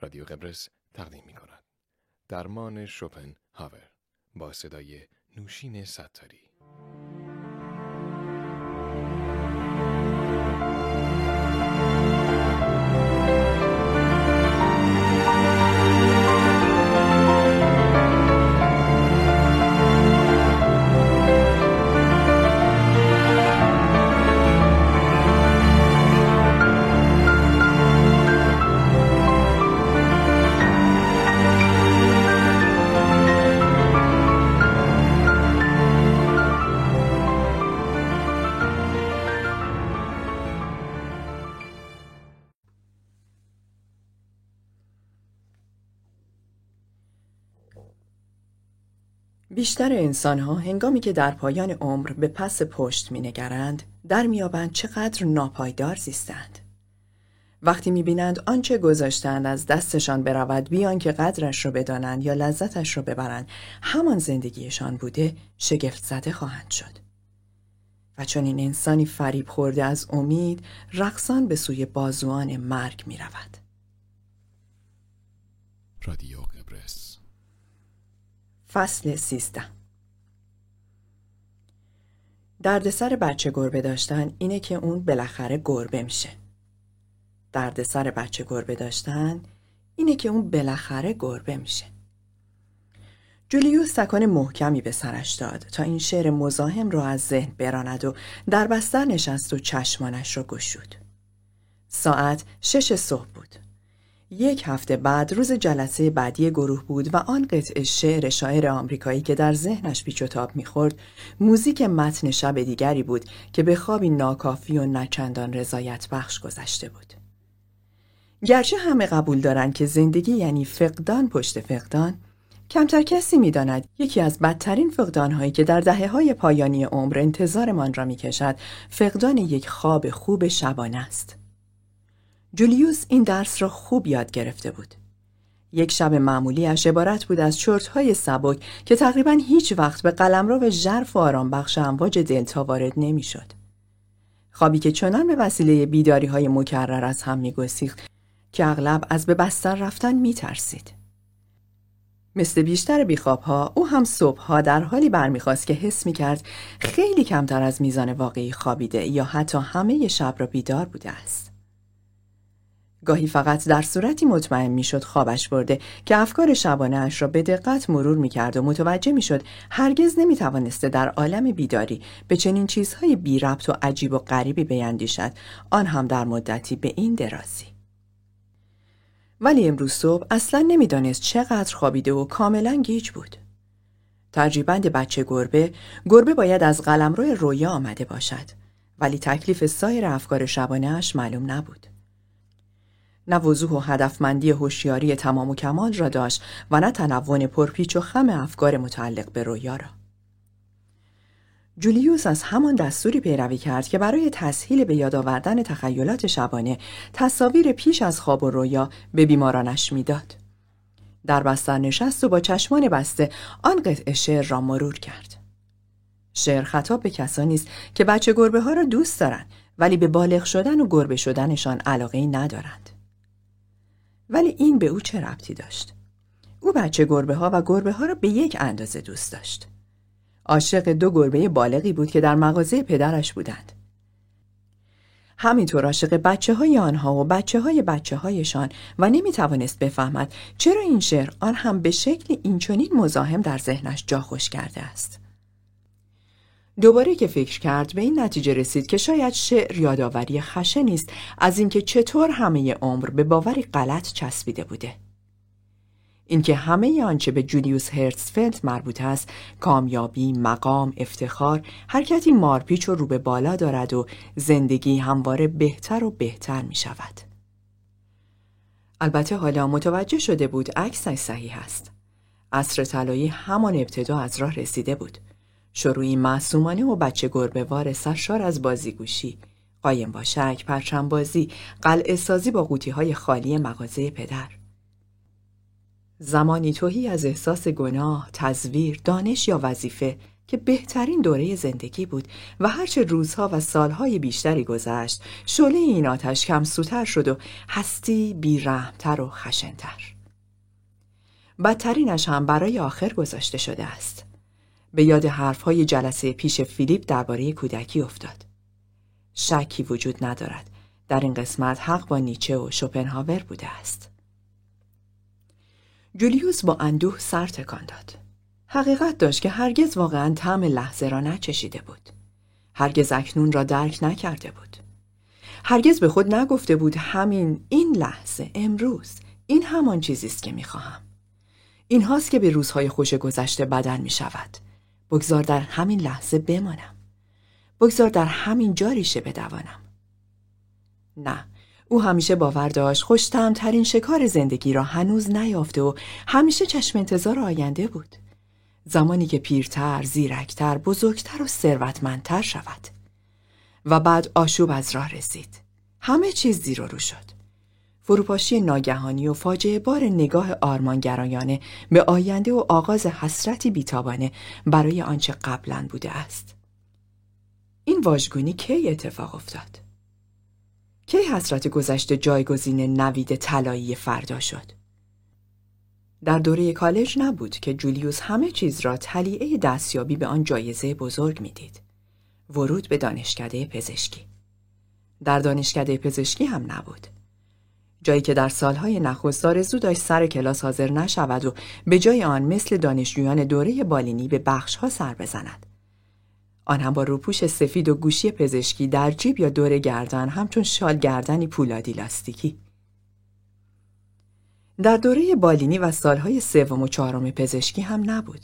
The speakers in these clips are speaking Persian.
رادیو قبرس تقدیم می کند. درمان شوپن هاور با صدای نوشین ستاری بیشتر انسانها هنگامی که در پایان عمر به پس پشت می نگرند در میابند چقدر ناپایدار زیستند. وقتی می‌بینند آنچه گذاشتند از دستشان برود بیان که قدرش را بدانند یا لذتش را ببرند همان زندگیشان بوده شگفت زده خواهند شد. و چون این انسانی فریب خورده از امید رقصان به سوی بازوان مرگ می رود. رادیو فصل سیزده دردسر بچه گربه داشتن اینه که اون بالاخره گربه میشه. دردسر بچه گربه داشتن اینه که اون بالاخره گربه میشه. جولیوس تکان محکمی به سرش داد تا این شعر مزاحم رو از ذهن براند و در بستر نشست و چشمانش را گشود. ساعت شش صبح بود. یک هفته بعد روز جلسه بعدی گروه بود و آن قطع شعر شاعر آمریکایی که در ذهنش پیچ و تاب می‌خورد موزیک متن شب دیگری بود که به خوابی ناکافی و نچندان رضایت بخش گذشته بود. گرچه همه قبول دارند که زندگی یعنی فقدان پشت فقدان کمتر کسی می‌داند یکی از بدترین فقدانهایی که در دهه های پایانی عمر انتظارمان را می‌کشد فقدان یک خواب خوب شبانه است. جولیوس این درس را خوب یاد گرفته بود. یک شب معمولیش عبارت بود از های سبک که تقریبا هیچ وقت به قلمرو ژرف و آرام بخش امواج دلتا وارد نمی‌شد. خوابی که چنان به وسیله بیداری های مکرر از هم میگسیخت که اغلب از به بستر رفتن میترسید. مثل بیشتر بیخواب ها او هم صبح ها در حالی برمیخواست که حس می کرد خیلی کمتر از میزان واقعی خوابیده یا حتی همه شب را بیدار بوده است. گاهی فقط در صورتی مطمئن می‌شد خوابش برده که افکار شبانه اش را به دقت مرور می کرد و متوجه می شد هرگز نمی توانسته در عالم بیداری به چنین چیزهای بی ربط و عجیب و غریبی بیندیشد آن هم در مدتی به این درازی. ولی امروز صبح اصلا نمی‌دانست چقدر خوابیده و کاملا گیج بود. ترجیبند بچه گربه گربه باید از قلمرو رویا آمده باشد ولی تکلیف سایر افکار شبانه اش معلوم نبود. نه وضوح و هدفمندی هوشیاری تمام و کمال را داشت و نه تنوع پرپیچ و خم افکار متعلق به رویا را. جولیوس از همان دستوری پیروی کرد که برای تسهیل به یاد آوردن تخیلات شبانه تصاویر پیش از خواب و رویا به بیمارانش می‌داد. در بستر نشست و با چشمان بسته آن قطع شعر را مرور کرد. شعر خطاب به کسانی است که بچه گربه ها را دوست دارند ولی به بالغ شدن و گربه شدنشان علاقه ندارند. ولی این به او چه ربطی داشت؟ او بچه گربه ها و گربه ها را به یک اندازه دوست داشت. عاشق دو گربه بالغی بود که در مغازه پدرش بودند. همینطور عاشق بچه های آنها و بچه های بچه هایشان و نمی توانست بفهمد چرا این شعر آن هم به شکل اینچنین مزاحم در ذهنش جا خوش کرده است. دوباره که فکر کرد به این نتیجه رسید که شاید شعر یادآوری خشه نیست از اینکه چطور همه عمر به باوری غلط چسبیده بوده. اینکه همه آنچه به جولیوس هرتسفلد مربوط است کامیابی، مقام، افتخار، حرکتی مارپیچ و رو به بالا دارد و زندگی همواره بهتر و بهتر می شود. البته حالا متوجه شده بود عکسش صحیح است. عصر طلایی همان ابتدا از راه رسیده بود. شروعی معصومانه و بچه گربه وار سرشار از بازیگوشی. قایم با شک پرچم بازی قلعه سازی با قوطی های خالی مغازه پدر. زمانی توهی از احساس گناه، تزویر، دانش یا وظیفه که بهترین دوره زندگی بود و هرچه روزها و سالهای بیشتری گذشت شعله این آتش کم سوتر شد و هستی بیرحمتر و خشنتر. بدترینش هم برای آخر گذاشته شده است. به یاد حرفهای جلسه پیش فیلیپ درباره کودکی افتاد شکی وجود ندارد در این قسمت حق با نیچه و شوپنهاور بوده است جولیوس با اندوه سر تکان داد حقیقت داشت که هرگز واقعا طعم لحظه را نچشیده بود. هرگز اکنون را درک نکرده بود. هرگز به خود نگفته بود همین این لحظه امروز این همان چیزی است که می‌خواهم. این هاست که به روزهای خوش گذشته بدل می شود. بگذار در همین لحظه بمانم. بگذار در همین جا ریشه بدوانم. نه، او همیشه باور داشت خوشتمترین شکار زندگی را هنوز نیافته و همیشه چشم انتظار آینده بود. زمانی که پیرتر، زیرکتر، بزرگتر و ثروتمندتر شود و بعد آشوب از راه رسید همه چیز زیر رو شد فروپاشی ناگهانی و فاجعه بار نگاه آرمانگرایانه به آینده و آغاز حسرتی بیتابانه برای آنچه قبلا بوده است این واژگونی کی اتفاق افتاد کی حسرت گذشته جایگزین نوید طلایی فردا شد در دوره کالج نبود که جولیوس همه چیز را تلیعه دستیابی به آن جایزه بزرگ می‌دید. ورود به دانشکده پزشکی. در دانشکده پزشکی هم نبود. جایی که در سالهای نخست آرزو داشت سر کلاس حاضر نشود و به جای آن مثل دانشجویان دوره بالینی به بخشها سر بزند. آن هم با روپوش سفید و گوشی پزشکی در جیب یا دور گردن همچون شال گردنی پولادی لاستیکی. در دوره بالینی و سالهای سوم و چهارم پزشکی هم نبود.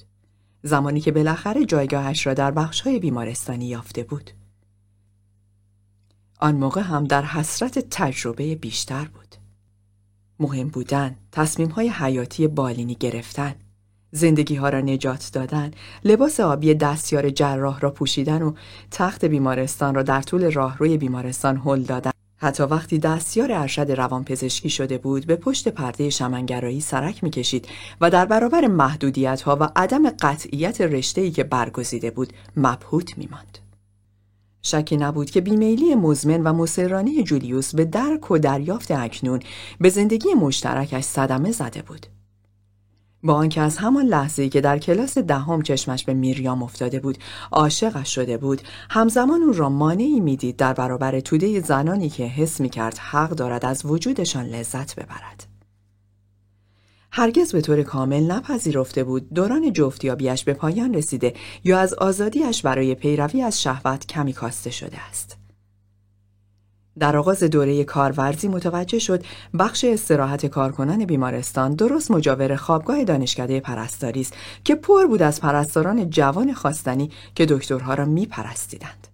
زمانی که بالاخره جایگاهش را در بخشهای بیمارستانی یافته بود. آن موقع هم در حسرت تجربه بیشتر بود. مهم بودن، تصمیم های حیاتی بالینی گرفتن، زندگی ها را نجات دادن، لباس آبی دستیار جراح را پوشیدن و تخت بیمارستان را در طول راهروی بیمارستان هل دادن حتی وقتی دستیار ارشد روانپزشکی شده بود به پشت پرده شمنگرایی سرک می‌کشید و در برابر محدودیت ها و عدم قطعیت رشته که برگزیده بود مبهوت میماند. شکی نبود که بیمیلی مزمن و مسررانی جولیوس به درک و دریافت اکنون به زندگی مشترکش صدمه زده بود. با آنکه از همان لحظه که در کلاس دهم چشمش به میریام افتاده بود عاشقش شده بود همزمان او را مانعی می‌دید در برابر توده زنانی که حس می‌کرد حق دارد از وجودشان لذت ببرد هرگز به طور کامل نپذیرفته بود دوران جفتیابیش به پایان رسیده یا از آزادیش برای پیروی از شهوت کمی کاسته شده است در آغاز دوره کارورزی متوجه شد بخش استراحت کارکنان بیمارستان درست مجاور خوابگاه دانشکده پرستاری است که پر بود از پرستاران جوان خواستنی که دکترها را میپرستیدند.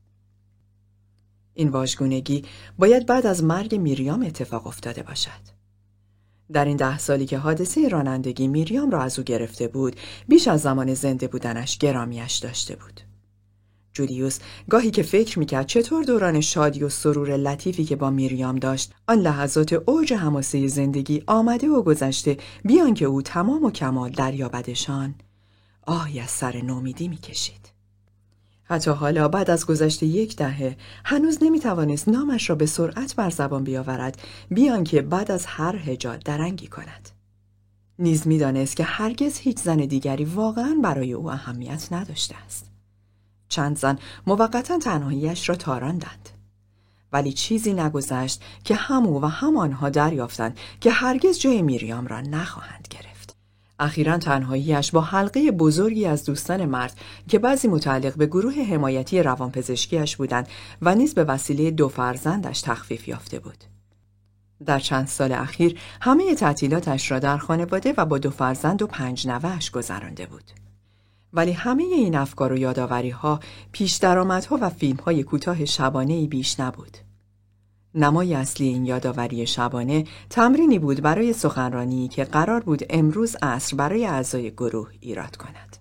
این واژگونگی باید بعد از مرگ میریام اتفاق افتاده باشد. در این ده سالی که حادثه رانندگی میریام را از او گرفته بود بیش از زمان زنده بودنش گرامیش داشته بود. جولیوس گاهی که فکر می‌کرد چطور دوران شادی و سرور لطیفی که با میریام داشت آن لحظات اوج حماسه زندگی آمده و گذشته بیان که او تمام و کمال دریابدشان آهی از سر نومیدی می‌کشید حتی حالا بعد از گذشته یک دهه هنوز نمی‌توانست نامش را به سرعت بر زبان بیاورد بیان که بعد از هر هجا درنگی کند. نیز می‌دانست که هرگز هیچ زن دیگری واقعا برای او اهمیت نداشته است. چند زن موقتا تنهاییش را تاراندند. ولی چیزی نگذشت که همو و همانها دریافتند که هرگز جای میریام را نخواهند گرفت. اخیرا تنهاییش با حلقه بزرگی از دوستان مرد که بعضی متعلق به گروه حمایتی روانپزشکیش بودند و نیز به وسیله دو فرزندش تخفیف یافته بود در چند سال اخیر همه تعطیلاتش را در خانواده و با دو فرزند و پنج نوهش گذرانده بود ولی همه این افکار و یادآوری ها پیش درآمدها و فیلم های کوتاه شبانه بیش نبود. نمای اصلی این یادآوری شبانه تمرینی بود برای سخنرانی که قرار بود امروز عصر برای اعضای گروه ایراد کند.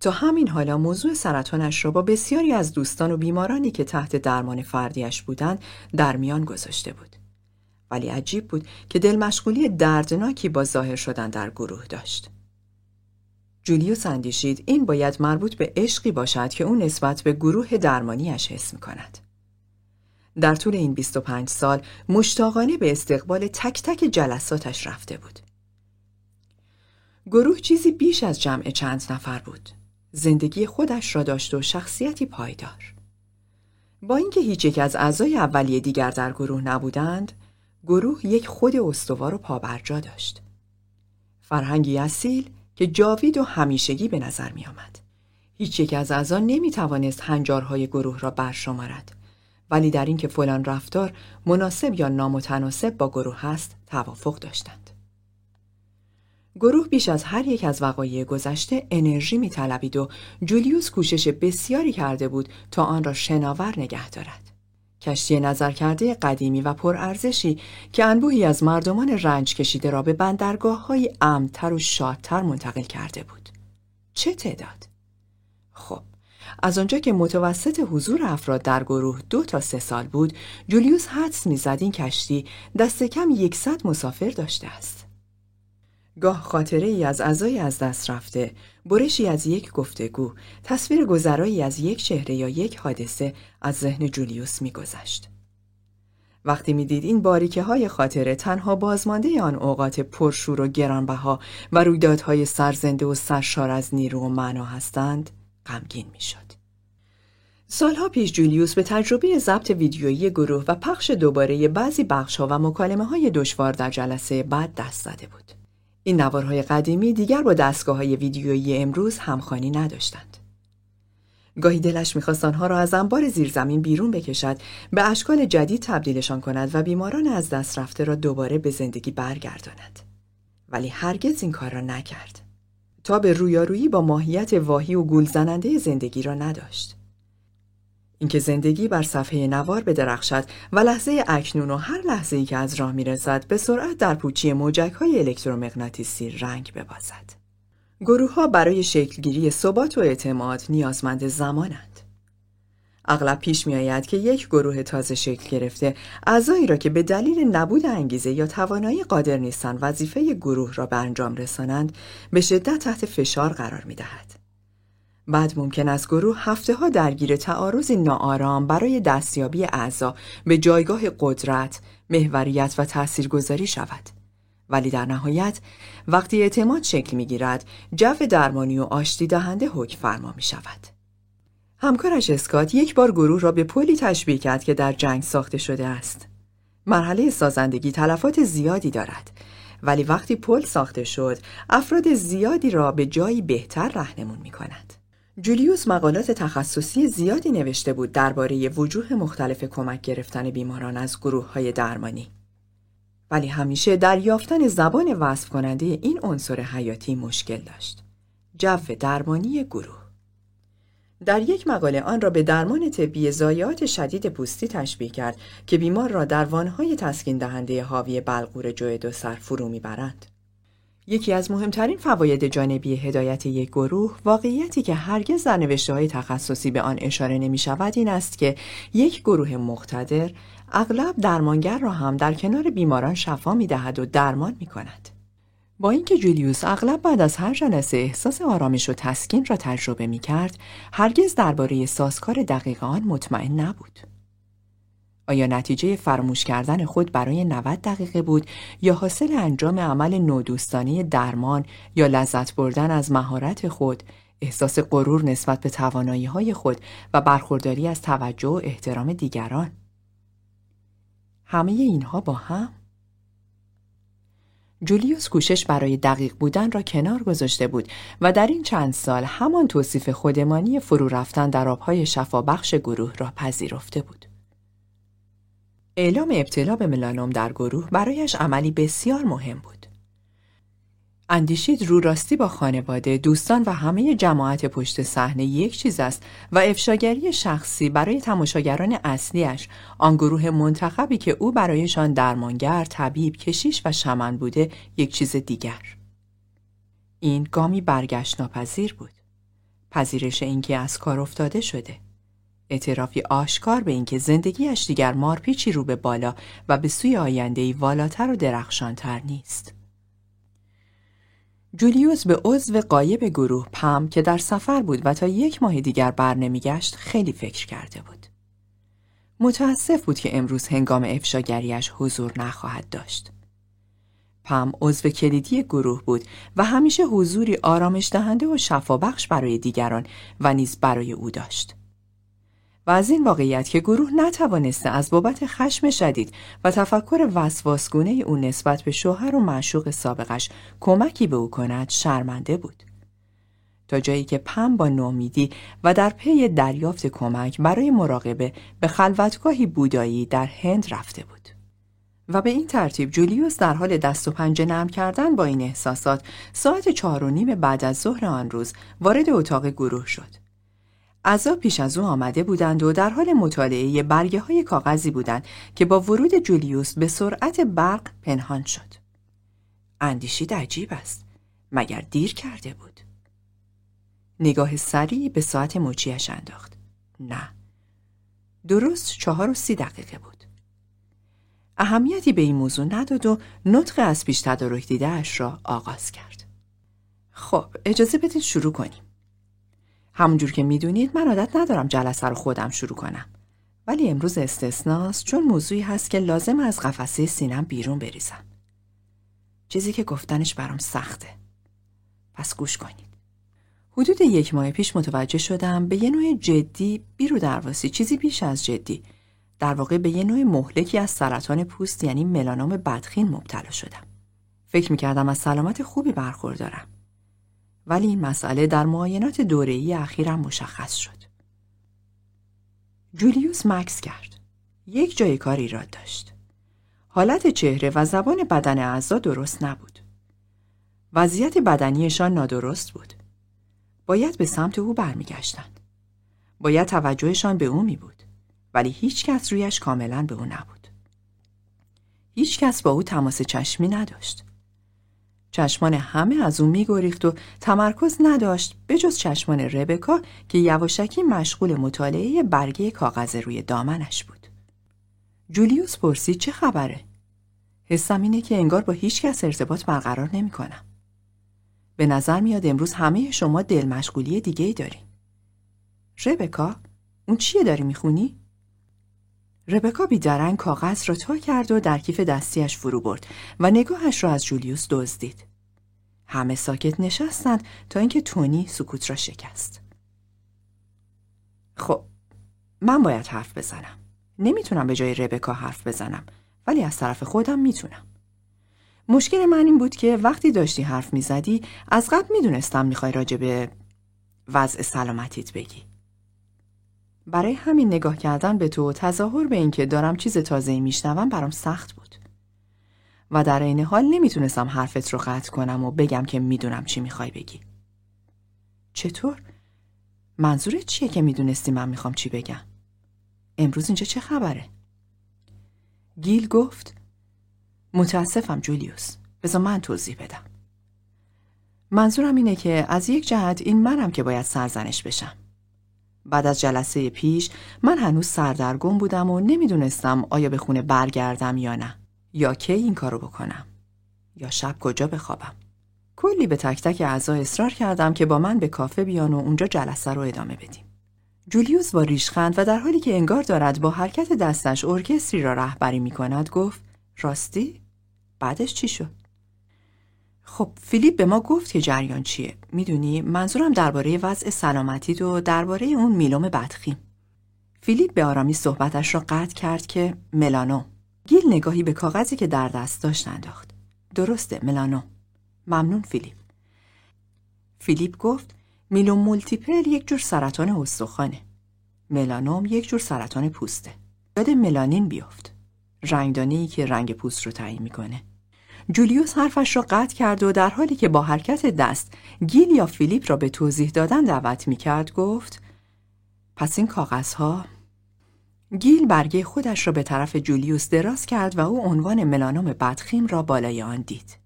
تا همین حالا موضوع سرطانش را با بسیاری از دوستان و بیمارانی که تحت درمان فردیش بودند در میان گذاشته بود. ولی عجیب بود که دل مشغولی دردناکی با ظاهر شدن در گروه داشت. جولیوس اندیشید این باید مربوط به عشقی باشد که او نسبت به گروه درمانیش حس می کند. در طول این 25 سال مشتاقانه به استقبال تک تک جلساتش رفته بود. گروه چیزی بیش از جمع چند نفر بود. زندگی خودش را داشت و شخصیتی پایدار. با اینکه هیچ یک از اعضای اولیه دیگر در گروه نبودند، گروه یک خود استوار و پابرجا داشت. فرهنگی اصیل که جاوید و همیشگی به نظر می آمد. هیچ یک از اعضا نمی توانست هنجارهای گروه را برشمارد ولی در اینکه فلان رفتار مناسب یا نامتناسب با گروه هست توافق داشتند. گروه بیش از هر یک از وقایع گذشته انرژی می طلبید و جولیوس کوشش بسیاری کرده بود تا آن را شناور نگه دارد. کشتی نظر کرده قدیمی و پرارزشی که انبوهی از مردمان رنج کشیده را به بندرگاه های امتر و شادتر منتقل کرده بود. چه تعداد؟ از آنجا که متوسط حضور افراد در گروه دو تا سه سال بود، جولیوس حدس می‌زد این کشتی دست کم یکصد مسافر داشته است. گاه خاطره ای از اعضای از دست رفته، برشی از یک گفتگو، تصویر گذرایی از یک چهره یا یک حادثه از ذهن جولیوس میگذشت. وقتی می‌دید این باریکه های خاطره تنها بازمانده آن اوقات پرشور و گرانبها و رویدادهای سرزنده و سرشار از نیرو و معنا هستند، غمگین می‌شد. سالها پیش جولیوس به تجربه ضبط ویدیویی گروه و پخش دوباره بعضی بخشها و مکالمه های دشوار در جلسه بعد دست زده بود. این نوارهای قدیمی دیگر با دستگاه های ویدیویی امروز همخانی نداشتند. گاهی دلش می‌خواست آنها را از انبار زیرزمین بیرون بکشد به اشکال جدید تبدیلشان کند و بیماران از دست رفته را دوباره به زندگی برگرداند ولی هرگز این کار را نکرد تا به رویارویی با ماهیت واهی و گولزننده زندگی را نداشت اینکه زندگی بر صفحه نوار بدرخشد و لحظه اکنون و هر لحظه ای که از راه می‌رسد به سرعت در پوچی موجک های الکترومغناطیسی رنگ ببازد. گروه ها برای شکلگیری ثبات و اعتماد نیازمند زمانند. اغلب پیش می آید که یک گروه تازه شکل گرفته اعضایی را که به دلیل نبود انگیزه یا توانایی قادر نیستند وظیفه گروه را به انجام رسانند به شدت تحت فشار قرار می دهد. بعد ممکن است گروه هفته ها درگیر تعارضی ناآرام برای دستیابی اعضا به جایگاه قدرت، محوریت و تاثیرگذاری شود. ولی در نهایت وقتی اعتماد شکل می گیرد جو درمانی و آشتی دهنده حکم فرما می شود. همکارش اسکات یک بار گروه را به پلی تشبیه کرد که در جنگ ساخته شده است. مرحله سازندگی تلفات زیادی دارد ولی وقتی پل ساخته شد افراد زیادی را به جایی بهتر رهنمون می کند. جولیوس مقالات تخصصی زیادی نوشته بود درباره وجوه مختلف کمک گرفتن بیماران از گروه های درمانی. ولی همیشه در یافتن زبان وصف کننده این عنصر حیاتی مشکل داشت. جو درمانی گروه در یک مقاله آن را به درمان طبی زایات شدید پوستی تشبیه کرد که بیمار را در وانهای تسکین دهنده حاوی بلغور جوید و سر فرو می‌برند. یکی از مهمترین فواید جانبی هدایت یک گروه واقعیتی که هرگز در نوشته های تخصصی به آن اشاره نمی شود این است که یک گروه مقتدر اغلب درمانگر را هم در کنار بیماران شفا می دهد و درمان می کند. با اینکه جولیوس اغلب بعد از هر جلسه احساس آرامش و تسکین را تجربه می کرد، هرگز درباره سازکار دقیق آن مطمئن نبود. آیا نتیجه فراموش کردن خود برای 90 دقیقه بود یا حاصل انجام عمل نودوستانه درمان یا لذت بردن از مهارت خود؟ احساس غرور نسبت به توانایی های خود و برخورداری از توجه و احترام دیگران. همه اینها با هم؟ جولیوس کوشش برای دقیق بودن را کنار گذاشته بود و در این چند سال همان توصیف خودمانی فرو رفتن در آبهای شفابخش گروه را پذیرفته بود. اعلام ابتلا به ملانوم در گروه برایش عملی بسیار مهم بود. اندیشید رو راستی با خانواده، دوستان و همه جماعت پشت صحنه یک چیز است و افشاگری شخصی برای تماشاگران اصلیش آن گروه منتخبی که او برایشان درمانگر، طبیب، کشیش و شمن بوده یک چیز دیگر. این گامی برگشت ناپذیر بود. پذیرش اینکه از کار افتاده شده. اعترافی آشکار به اینکه زندگیش دیگر مارپیچی رو به بالا و به سوی آیندهی والاتر و درخشانتر نیست. جولیوس به عضو قایب گروه پم که در سفر بود و تا یک ماه دیگر بر نمیگشت خیلی فکر کرده بود. متاسف بود که امروز هنگام افشاگریش حضور نخواهد داشت. پم عضو کلیدی گروه بود و همیشه حضوری آرامش دهنده و شفابخش برای دیگران و نیز برای او داشت. و از این واقعیت که گروه نتوانسته از بابت خشم شدید و تفکر وسواسگونه او نسبت به شوهر و معشوق سابقش کمکی به او کند شرمنده بود. تا جایی که پم با نومیدی و در پی دریافت کمک برای مراقبه به خلوتگاهی بودایی در هند رفته بود. و به این ترتیب جولیوس در حال دست و پنجه نرم کردن با این احساسات ساعت چهار و نیم بعد از ظهر آن روز وارد اتاق گروه شد. اعضا پیش از او آمده بودند و در حال مطالعه برگه های کاغذی بودند که با ورود جولیوس به سرعت برق پنهان شد. اندیشید عجیب است. مگر دیر کرده بود؟ نگاه سریعی به ساعت مچیش انداخت. نه. درست چهار و سی دقیقه بود. اهمیتی به این موضوع نداد و نطق از پیش تدارک دیده را آغاز کرد. خب اجازه بدید شروع کنیم. همونجور که می‌دونید من عادت ندارم جلسه رو خودم شروع کنم. ولی امروز استثناست چون موضوعی هست که لازم از قفسه سینم بیرون بریزم. چیزی که گفتنش برام سخته. پس گوش کنید. حدود یک ماه پیش متوجه شدم به یه نوع جدی بیرو درواسی چیزی بیش از جدی در واقع به یه نوع مهلکی از سرطان پوست یعنی ملانوم بدخین مبتلا شدم. فکر می‌کردم از سلامت خوبی برخوردارم. ولی این مسئله در معاینات دوره‌ای اخیرم مشخص شد. جولیوس مکس کرد. یک جای کار ایراد داشت. حالت چهره و زبان بدن اعضا درست نبود. وضعیت بدنیشان نادرست بود. باید به سمت او برمیگشتند. باید توجهشان به او می بود. ولی هیچ کس رویش کاملا به او نبود. هیچ کس با او تماس چشمی نداشت. چشمان همه از او میگریخت و تمرکز نداشت به جز چشمان ربکا که یواشکی مشغول مطالعه برگه کاغذ روی دامنش بود. جولیوس پرسید چه خبره؟ حسم اینه که انگار با هیچ کس ارتباط برقرار نمی کنم. به نظر میاد امروز همه شما دل مشغولی دیگه ای دارین. ربکا؟ اون چیه داری می‌خونی؟ ربکا بیدرنگ کاغذ را تا کرد و در کیف دستیش فرو برد و نگاهش را از جولیوس دزدید. همه ساکت نشستند تا اینکه تونی سکوت را شکست. خب من باید حرف بزنم. نمی‌تونم به جای ربکا حرف بزنم ولی از طرف خودم می‌تونم. مشکل من این بود که وقتی داشتی حرف می‌زدی از قبل می‌دونستم می‌خوای راجع به وضع سلامتیت بگی. برای همین نگاه کردن به تو تظاهر به اینکه دارم چیز تازه‌ای میشنوم برام سخت بود. و در این حال نمی‌تونستم حرفت رو قطع کنم و بگم که می‌دونم چی می‌خوای بگی. چطور؟ منظورت چیه که می‌دونستی من می‌خوام چی بگم؟ امروز اینجا چه خبره؟ گیل گفت متاسفم جولیوس بذار من توضیح بدم منظورم اینه که از یک جهت این منم که باید سرزنش بشم بعد از جلسه پیش من هنوز سردرگم بودم و نمی‌دونستم آیا به خونه برگردم یا نه یا کی این کارو بکنم؟ یا شب کجا بخوابم؟ کلی به تک تک اعضا اصرار کردم که با من به کافه بیان و اونجا جلسه رو ادامه بدیم. جولیوس با ریشخند و در حالی که انگار دارد با حرکت دستش ارکستری را رهبری می کند گفت راستی؟ بعدش چی شد؟ خب فیلیپ به ما گفت که جریان چیه. می‌دونی منظورم درباره وضع سلامتی و درباره اون میلوم بدخیم. فیلیپ به آرامی صحبتش را قطع کرد که ملانوم گیل نگاهی به کاغذی که در دست داشت انداخت. درسته ملانوم. ممنون فیلیپ. فیلیپ گفت میلوم مولتیپل یک جور سرطان استخوانه. ملانوم یک جور سرطان پوسته. یاد ملانین بیفت. رنگدانه‌ای که رنگ پوست رو تعیین می‌کنه. جولیوس حرفش را قطع کرد و در حالی که با حرکت دست گیل یا فیلیپ را به توضیح دادن دعوت می کرد گفت پس این کاغذها گیل برگه خودش را به طرف جولیوس دراز کرد و او عنوان ملانوم بدخیم را بالای آن دید.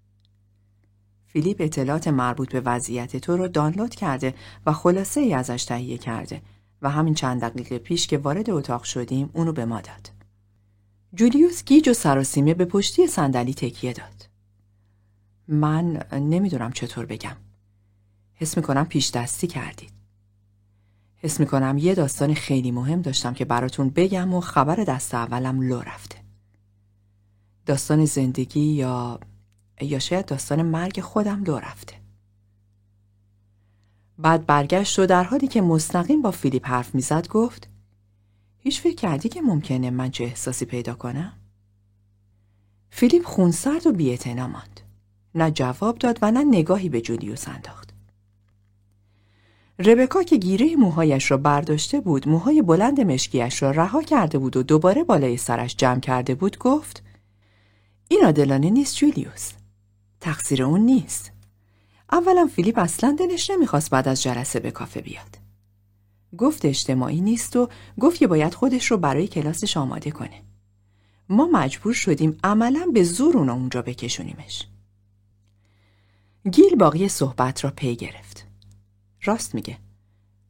فیلیپ اطلاعات مربوط به وضعیت تو رو دانلود کرده و خلاصه ای ازش تهیه کرده و همین چند دقیقه پیش که وارد اتاق شدیم اونو به ما داد. جولیوس گیج و سراسیمه به پشتی صندلی تکیه داد. من نمی‌دونم چطور بگم حس می‌کنم پیش دستی کردید حس می‌کنم یه داستان خیلی مهم داشتم که براتون بگم و خبر دست اولم لو رفته داستان زندگی یا یا شاید داستان مرگ خودم لو رفته بعد برگشت و در حالی که مستقیم با فیلیپ حرف می‌زد گفت هیچ فکر کردی که ممکنه من چه احساسی پیدا کنم؟ فیلیپ خونسرد و بیعتنا ماند. نه جواب داد و نه نگاهی به جولیوس انداخت. ربکا که گیره موهایش را برداشته بود موهای بلند مشکیش را رها کرده بود و دوباره بالای سرش جمع کرده بود گفت این عادلانه نیست جولیوس. تقصیر اون نیست. اولا فیلیپ اصلا دلش نمی‌خواست بعد از جلسه به کافه بیاد. گفت اجتماعی نیست و گفت که باید خودش رو برای کلاسش آماده کنه. ما مجبور شدیم عملا به زور اونو اونجا بکشونیمش. گیل باقی صحبت را پی گرفت. راست میگه.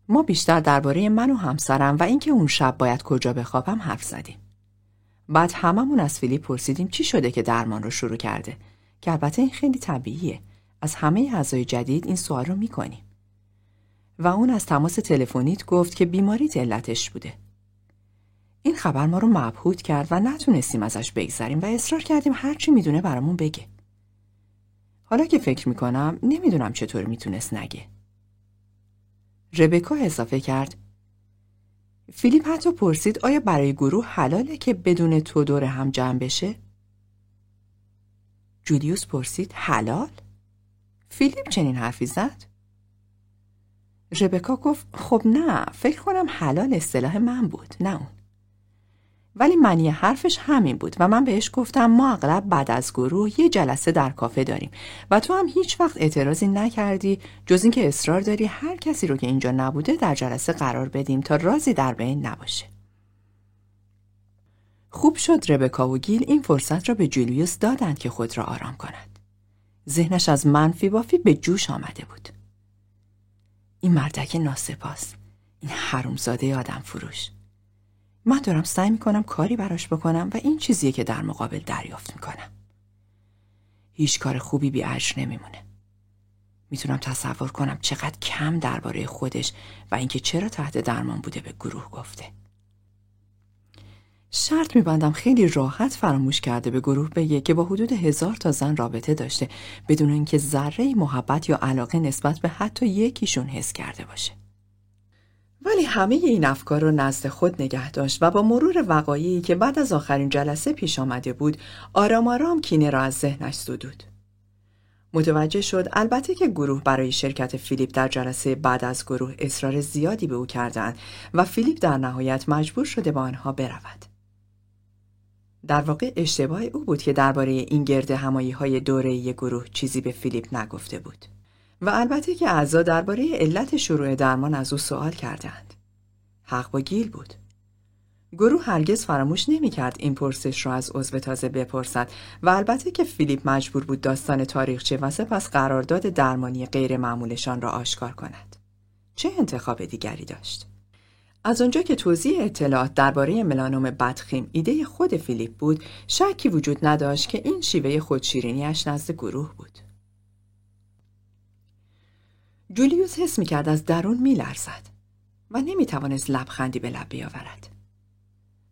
ما بیشتر درباره من و همسرم و اینکه اون شب باید کجا بخوابم حرف زدیم. بعد هممون از فیلیپ پرسیدیم چی شده که درمان رو شروع کرده که البته این خیلی طبیعیه. از همه اعضای جدید این سوال رو می‌کنیم. و اون از تماس تلفنیت گفت که بیماری علتش بوده. این خبر ما رو مبهوت کرد و نتونستیم ازش بگذریم و اصرار کردیم هرچی می‌دونه برامون بگه. حالا که فکر می‌کنم نمی‌دونم چطور می‌تونست نگه. ربکا اضافه کرد فیلیپ حتی پرسید آیا برای گروه حلاله که بدون تو دور هم جمع بشه؟ جولیوس پرسید حلال؟ فیلیپ چنین حرفی زد؟ ربکا گفت خب نه فکر کنم حلال اصطلاح من بود نه اون ولی معنی حرفش همین بود و من بهش گفتم ما اغلب بعد از گروه یه جلسه در کافه داریم و تو هم هیچ وقت اعتراضی نکردی جز اینکه اصرار داری هر کسی رو که اینجا نبوده در جلسه قرار بدیم تا رازی در بین نباشه. خوب شد ربکا و گیل این فرصت را به جولیوس دادند که خود را آرام کند. ذهنش از منفی بافی به جوش آمده بود. این مردک ناسپاس این حرومزاده آدم فروش. من دارم سعی می‌کنم کاری براش بکنم و این چیزیه که در مقابل دریافت می‌کنم. هیچ کار خوبی بی اجر نمیمونه. می‌تونم تصور کنم چقدر کم درباره خودش و اینکه چرا تحت درمان بوده به گروه گفته. شرط میبندم خیلی راحت فراموش کرده به گروه بگه که با حدود هزار تا زن رابطه داشته بدون اینکه ذره محبت یا علاقه نسبت به حتی یکیشون حس کرده باشه. ولی همه این افکار را نزد خود نگه داشت و با مرور وقایعی که بعد از آخرین جلسه پیش آمده بود آرام آرام کینه را از ذهنش زدود. متوجه شد البته که گروه برای شرکت فیلیپ در جلسه بعد از گروه اصرار زیادی به او کردند و فیلیپ در نهایت مجبور شده با آنها برود. در واقع اشتباه او بود که درباره این گرد همایی های دوره گروه چیزی به فیلیپ نگفته بود. و البته که اعضا درباره علت شروع درمان از او سوال کردند. حق با گیل بود. گروه هرگز فراموش نمی کرد این پرسش را از عضو تازه بپرسد و البته که فیلیپ مجبور بود داستان تاریخچه و سپس قرارداد درمانی غیر معمولشان را آشکار کند. چه انتخاب دیگری داشت؟ از آنجا که توضیح اطلاعات درباره ملانوم بدخیم ایده خود فیلیپ بود، شکی وجود نداشت که این شیوه خودشیرینیش نزد گروه بود. جولیوس حس می کرد از درون می لرزد و نمی توانست لبخندی به لب بیاورد.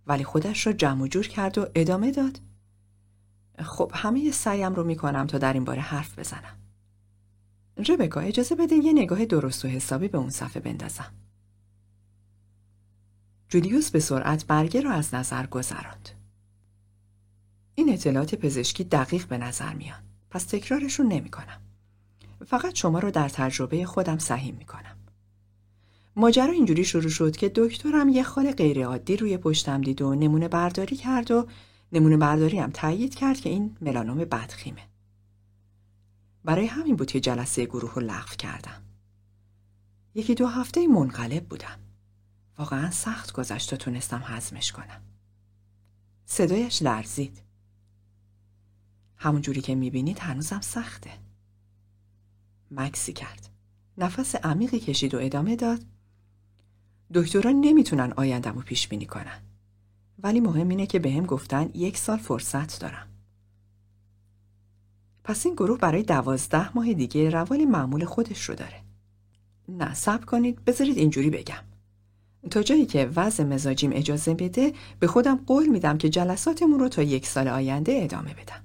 ولی خودش را جمع جور کرد و ادامه داد. خب همه سعیم رو می کنم تا در این باره حرف بزنم. ربکا اجازه بده یه نگاه درست و حسابی به اون صفحه بندازم. جولیوس به سرعت برگه را از نظر گذراند. این اطلاعات پزشکی دقیق به نظر میان. پس تکرارشون نمی کنم. فقط شما رو در تجربه خودم سهیم می‌کنم. ماجرا اینجوری شروع شد که دکترم یه خال غیر عادی روی پشتم دید و نمونه برداری کرد و نمونه برداری هم تایید کرد که این ملانوم بدخیمه. برای همین بود که جلسه گروه رو لغو کردم. یکی دو هفته منقلب بودم. واقعا سخت گذشت و تونستم حزمش کنم. صدایش لرزید. همون جوری که می‌بینید هنوزم سخته. مکسی کرد. نفس عمیقی کشید و ادامه داد. دکتران نمی‌تونن آیندم رو پیش بینی کنن. ولی مهم اینه که به هم گفتن یک سال فرصت دارم. پس این گروه برای دوازده ماه دیگه روال معمول خودش رو داره. نه سب کنید بذارید اینجوری بگم. تا جایی که وضع مزاجیم اجازه بده به خودم قول میدم که جلساتمون رو تا یک سال آینده ادامه بدم.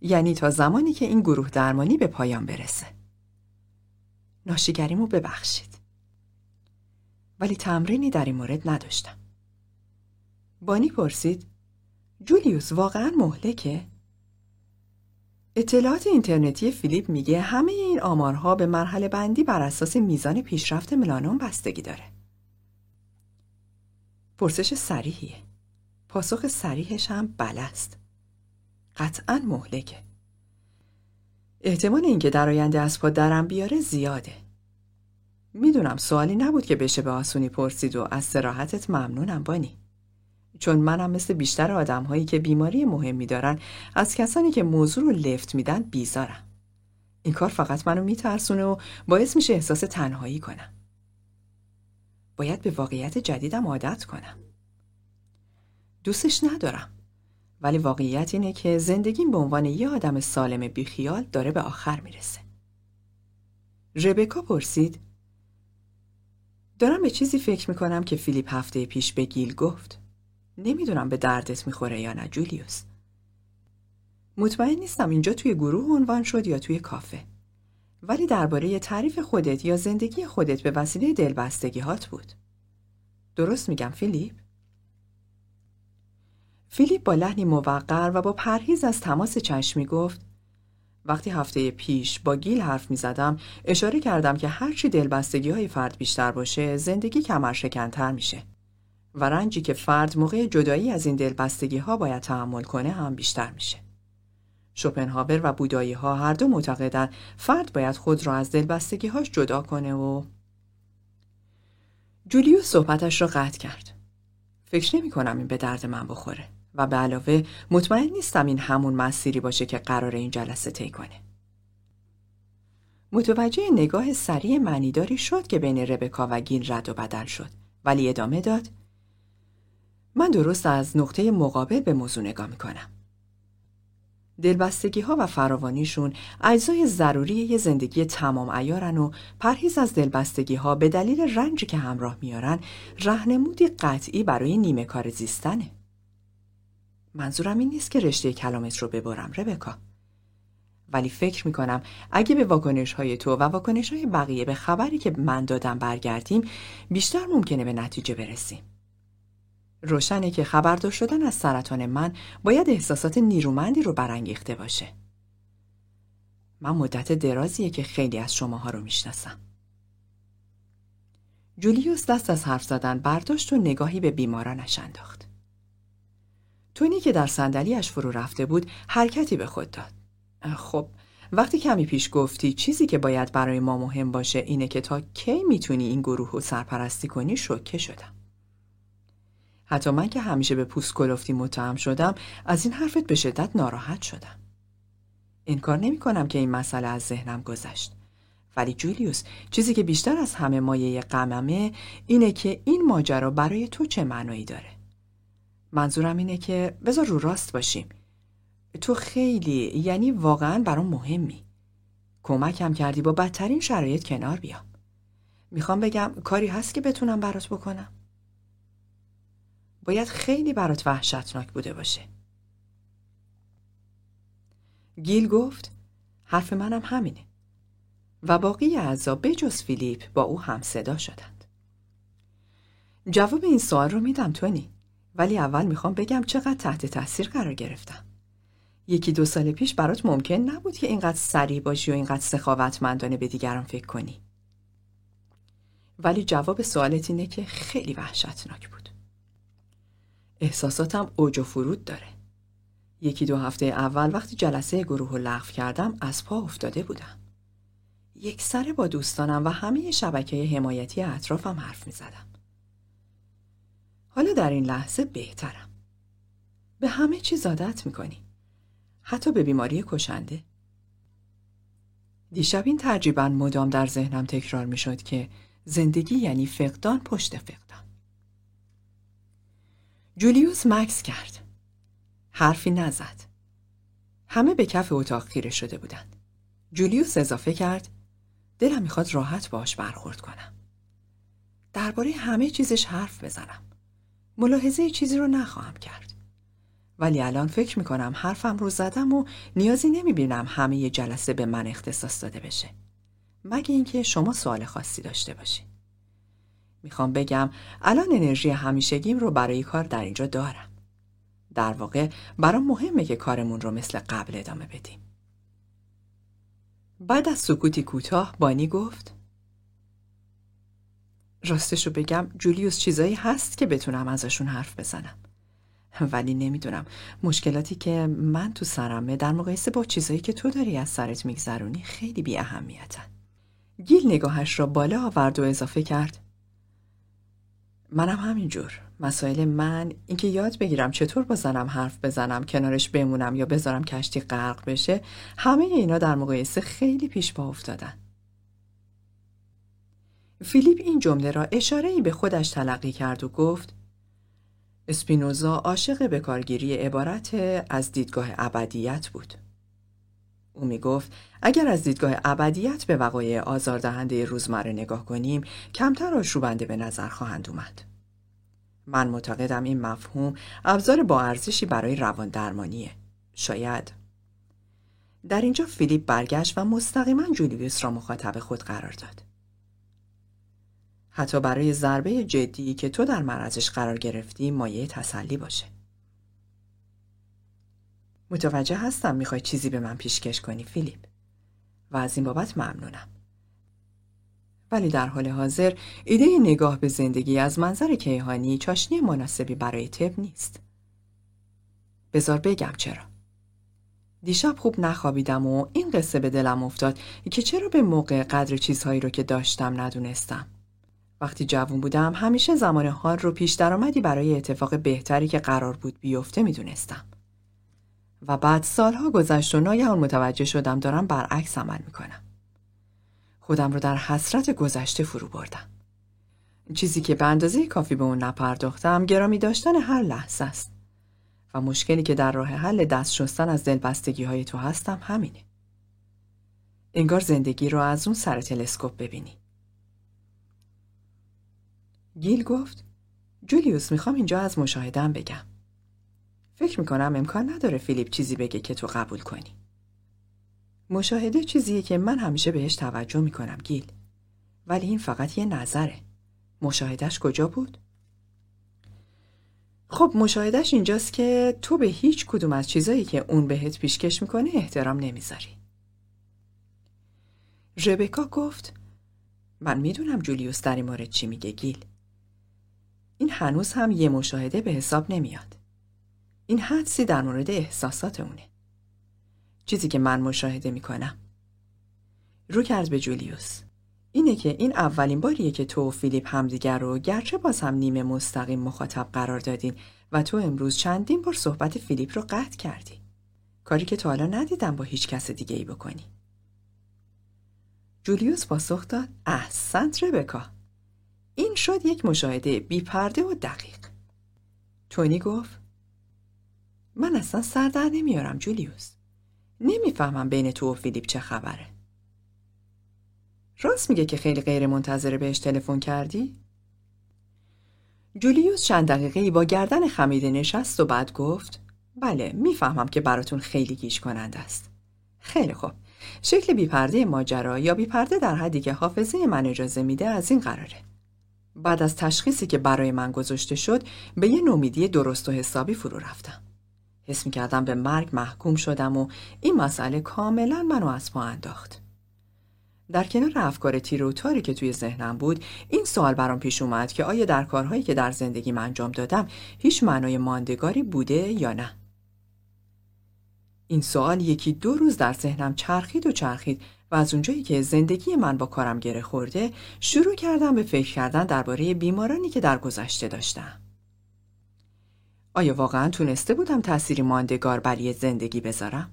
یعنی تا زمانی که این گروه درمانی به پایان برسه. ناشیگریمو ببخشید. ولی تمرینی در این مورد نداشتم. بانی پرسید جولیوس واقعا مهلکه؟ اطلاعات اینترنتی فیلیپ میگه همه این آمارها به مرحله بندی بر اساس میزان پیشرفت ملانوم بستگی داره. پرسش سریحیه. پاسخ سریحش هم بلست. قطعا مهلکه. احتمال اینکه در آینده از پا درم بیاره زیاده. می‌دونم سوالی نبود که بشه به آسونی پرسید و از سراحتت ممنونم بانی. چون منم مثل بیشتر آدم هایی که بیماری مهمی دارن از کسانی که موضوع رو لفت میدن بیزارم. این کار فقط منو میترسونه و باعث میشه احساس تنهایی کنم. باید به واقعیت جدیدم عادت کنم. دوستش ندارم. ولی واقعیت اینه که زندگیم به عنوان یه آدم سالم بیخیال داره به آخر می‌رسه. ربکا پرسید دارم به چیزی فکر می‌کنم که فیلیپ هفته پیش به گیل گفت. نمی‌دونم به دردت می‌خوره یا نه جولیوس. مطمئن نیستم اینجا توی گروه عنوان شد یا توی کافه. ولی درباره تعریف خودت یا زندگی خودت به وسیله دلبستگی هات بود. درست میگم فیلیپ؟ فیلیپ با لحنی موقر و با پرهیز از تماس چشمی گفت وقتی هفته پیش با گیل حرف می زدم اشاره کردم که هرچی دلبستگی های فرد بیشتر باشه زندگی کمر شکنتر میشه و رنجی که فرد موقع جدایی از این دلبستگی ها باید تحمل کنه هم بیشتر میشه. شوپنهاور و بودایی ها هر دو معتقدند فرد باید خود را از دلبستگی هاش جدا کنه و جولیوس صحبتش را قطع کرد. فکر نمی کنم این به درد من بخوره و به علاوه مطمئن نیستم این همون مسیری باشه که قرار این جلسه طی کنه. متوجه نگاه سریع معنیداری شد که بین ربکا و گیل رد و بدل شد ولی ادامه داد من درست از نقطه مقابل به موضوع نگاه می‌کنم. دلبستگی ها و فراوانیشون اجزای ضروری یه زندگی تمام ایارن و پرهیز از دلبستگی ها به دلیل رنجی که همراه میارن رهنمودی قطعی برای نیمه کار زیستنه. منظورم این نیست که رشته کلامت رو ببرم ربکا. ولی فکر می‌کنم اگه به واکنش های تو و واکنش های بقیه به خبری که من دادم برگردیم بیشتر ممکنه به نتیجه برسیم. روشنه که خبردار شدن از سرطان من باید احساسات نیرومندی رو برانگیخته باشه. من مدت درازیه که خیلی از شماها رو می‌شناسم. جولیوس دست از حرف زدن برداشت و نگاهی به بیمارانش انداخت. تونی که در صندلیاش فرو رفته بود حرکتی به خود داد. خب وقتی کمی پیش گفتی چیزی که باید برای ما مهم باشه اینه که تا کی می‌تونی این گروه رو سرپرستی کنی شوکه شدم. حتی من که همیشه به پوست کلفتی متهم شدم از این حرفت به شدت ناراحت شدم. انکار نمی کنم که این مسئله از ذهنم گذشت. ولی جولیوس چیزی که بیشتر از همه مایه غممه اینه که این ماجرا برای تو چه معنایی داره. منظورم اینه که بذار رو راست باشیم. تو خیلی یعنی واقعا برام مهمی. کمکم کردی با بدترین شرایط کنار بیام. می‌خوام بگم کاری هست که بتونم برات بکنم؟ باید خیلی برات وحشتناک بوده باشه. گیل گفت حرف منم همینه و باقی اعضا بجز فیلیپ با او هم صدا شدند. جواب این سوال رو میدم تونی ولی اول می‌خوام بگم چقدر تحت تاثیر قرار گرفتم. یکی دو سال پیش برات ممکن نبود که اینقدر سریع باشی و اینقدر سخاوتمندانه به دیگران فکر کنی. ولی جواب سوالت اینه که خیلی وحشتناک بود. احساساتم اوج و فرود داره. یکی دو هفته اول وقتی جلسه گروه رو لغو کردم از پا افتاده بودم. یک سره با دوستانم و همه شبکه حمایتی اطرافم حرف می زدم. حالا در این لحظه بهترم. به همه چیز عادت می‌کنی. حتی به بیماری کشنده. دیشب این ترجیبا مدام در ذهنم تکرار می شد که زندگی یعنی فقدان پشت فقدان. جولیوس مکس کرد. حرفی نزد. همه به کف اتاق خیره شده بودند. جولیوس اضافه کرد دلم می‌خواد راحت باش برخورد کنم. درباره همه چیزش حرف بزنم. ملاحظه چیزی رو نخواهم کرد. ولی الان فکر می‌کنم حرفم رو زدم و نیازی نمی‌بینم همه جلسه به من اختصاص داده بشه. مگه اینکه شما سوال خاصی داشته باشید. می‌خوام بگم الان انرژی همیشگیم رو برای کار در اینجا دارم. در واقع برام مهمه که کارمون رو مثل قبل ادامه بدیم. بعد از سکوتی کوتاه بانی گفت راستشو بگم جولیوس چیزایی هست که بتونم ازشون حرف بزنم. ولی نمی‌دونم مشکلاتی که من تو سرمه در مقایسه با چیزایی که تو داری از سرت میگذرونی خیلی بی اهمیتن. گیل نگاهش را بالا آورد و اضافه کرد. منم همینجور. مسائل من اینکه یاد بگیرم چطور با زنم حرف بزنم کنارش بمونم یا بذارم کشتی غرق بشه همه اینا در مقایسه خیلی پیش با افتادن. فیلیپ این جمله را اشاره ای به خودش تلقی کرد و گفت اسپینوزا عاشق به کارگیری عبارت از دیدگاه ابدیت بود. او می گفت اگر از دیدگاه ابدیت به وقایع آزاردهنده روزمره نگاه کنیم کمتر آشوبنده به نظر خواهند اومد. من معتقدم این مفهوم ابزار با ارزشی برای روان درمانیه. شاید در اینجا فیلیپ برگشت و مستقیما جولیوس را مخاطب خود قرار داد. حتی برای ضربه جدی که تو در معرضش قرار گرفتی مایه تسلی باشه. متوجه هستم می‌خوای چیزی به من پیشکش کنی فیلیپ و از این بابت ممنونم. ولی در حال حاضر ایده نگاه به زندگی از منظر کیهانی چاشنی مناسبی برای تب نیست. بزار بگم چرا. دیشب خوب نخوابیدم و این قصه به دلم افتاد که چرا به موقع قدر چیزهایی رو که داشتم ندونستم. وقتی جوون بودم همیشه زمان حال رو پیش درآمدی برای اتفاق بهتری که قرار بود بیفته می‌دونستم. و بعد سالها گذشت و ناگهان متوجه شدم دارم برعکس عمل می‌کنم. خودم رو در حسرت گذشته فرو بردم. چیزی که به اندازه کافی به اون نپرداختم گرامی داشتن هر لحظه است. و مشکلی که در راه حل دست شستن از دلبستگی های تو هستم همینه. انگار زندگی رو از اون سر تلسکوپ ببینی. گیل گفت جولیوس می‌خوام اینجا از مشاهدم بگم. فکر می‌کنم امکان نداره فیلیپ چیزی بگه که تو قبول کنی. مشاهده چیزیه که من همیشه بهش توجه می‌کنم گیل. ولی این فقط یه نظره. مشاهدش کجا بود؟ خب مشاهدش اینجاست که تو به هیچ کدوم از چیزایی که اون بهت پیشکش می‌کنه احترام نمی‌ذاری. ربکا گفت من می‌دونم جولیوس در این مورد چی میگه گیل. این هنوز هم یه مشاهده به حساب نمیاد. این حدسی در مورد احساسات اونه. چیزی که من مشاهده می‌کنم. رو کرد به جولیوس. اینه که این اولین باریه که تو و فیلیپ همدیگر رو گرچه باز هم نیمه مستقیم مخاطب قرار دادین و تو امروز چندین بار صحبت فیلیپ رو قطع کردی. کاری که تا حالا ندیدم با هیچ کس دیگه ای بکنی. جولیوس پاسخ داد احسنت ربکا. این شد یک مشاهده بیپرده و دقیق. تونی گفت من اصلا سر در نمیارم جولیوس. نمی‌فهمم بین تو و فیلیپ چه خبره. راست میگه که خیلی غیر منتظره بهش تلفن کردی؟ جولیوس چند دقیقه با گردن خمیده نشست و بعد گفت بله می‌فهمم که براتون خیلی گیش کننده است. خیلی خوب. شکل بیپرده ماجرا یا بیپرده در حدی که حافظه من اجازه میده از این قراره. بعد از تشخیصی که برای من گذاشته شد به یه نومیدی درست و حسابی فرو رفتم. حس می کردم به مرگ محکوم شدم و این مسئله کاملا منو از پا انداخت. در کنار افکار تیروتاری که توی ذهنم بود این سوال برام پیش اومد که آیا در کارهایی که در زندگیم انجام دادم هیچ معنای ماندگاری بوده یا نه این سوال یکی دو روز در ذهنم چرخید و چرخید و از اونجایی که زندگی من با کارم گره خورده شروع کردم به فکر کردن درباره بیمارانی که در گذشته داشتم آیا واقعا تونسته بودم تأثیری ماندگار بر زندگی بذارم؟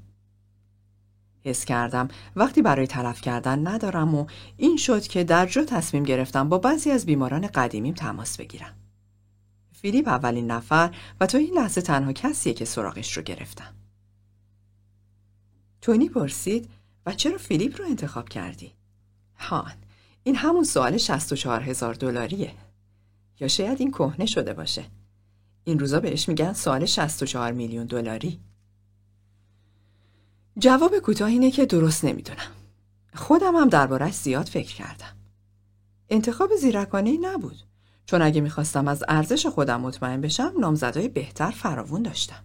حس کردم وقتی برای تلف کردن ندارم و این شد که در جا تصمیم گرفتم با بعضی از بیماران قدیمیم تماس بگیرم. فیلیپ اولین نفر و تا این لحظه تنها کسیه که سراغش رو گرفتم. تونی پرسید و چرا فیلیپ رو انتخاب کردی؟ هان این همون سوال 64 هزار دلاریه. یا شاید این کهنه شده باشه. این روزا بهش میگن سوال 64 میلیون دلاری. جواب کوتاه اینه که درست نمی‌دونم. خودم هم دربارش زیاد فکر کردم. انتخاب زیرکانه نبود. چون اگه می‌خواستم از ارزش خودم مطمئن بشم نامزدهای بهتر فراوون داشتم.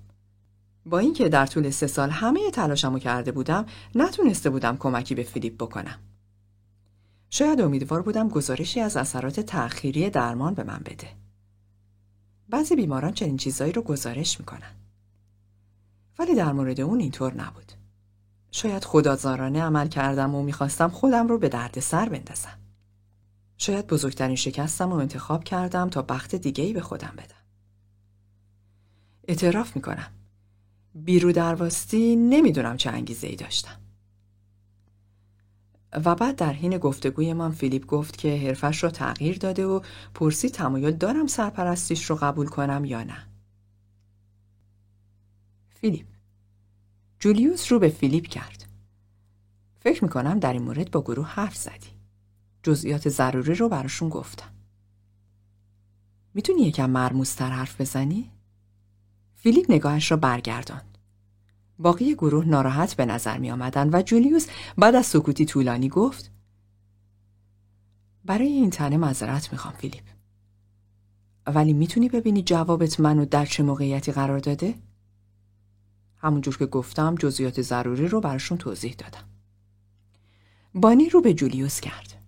با اینکه در طول سه سال همه تلاشمو کرده بودم نتونسته بودم کمکی به فیلیپ بکنم. شاید امیدوار بودم گزارشی از اثرات تأخیری درمان به من بده. بعضی بیماران چنین چیزایی رو گزارش می‌کنن. ولی در مورد اون اینطور نبود. شاید خدازارانه عمل کردم و می‌خواستم خودم رو به درد سر بندازم. شاید بزرگترین شکستم رو انتخاب کردم تا بخت دیگه ای به خودم بدم. اعتراف می‌کنم. بیرو درواستی نمی‌دونم چه انگیزه ای داشتم. و بعد در حین گفتگوی من فیلیپ گفت که حرفش را تغییر داده و پرسی تمایل دارم سرپرستیش رو قبول کنم یا نه. فیلیپ. جولیوس رو به فیلیپ کرد. فکر می‌کنم در این مورد با گروه حرف زدی. جزئیات ضروری رو براشون گفتم. می‌تونی یکم مرموزتر حرف بزنی؟ فیلیپ نگاهش را برگرداند. باقی گروه ناراحت به نظر می آمدن و جولیوس بعد از سکوتی طولانی گفت برای این تنه معذرت می‌خوام فیلیپ. ولی می‌تونی ببینی جوابت منو در چه موقعیتی قرار داده؟ همونجور که گفتم جزئیات ضروری رو براشون توضیح دادم. بانی رو به جولیوس کرد.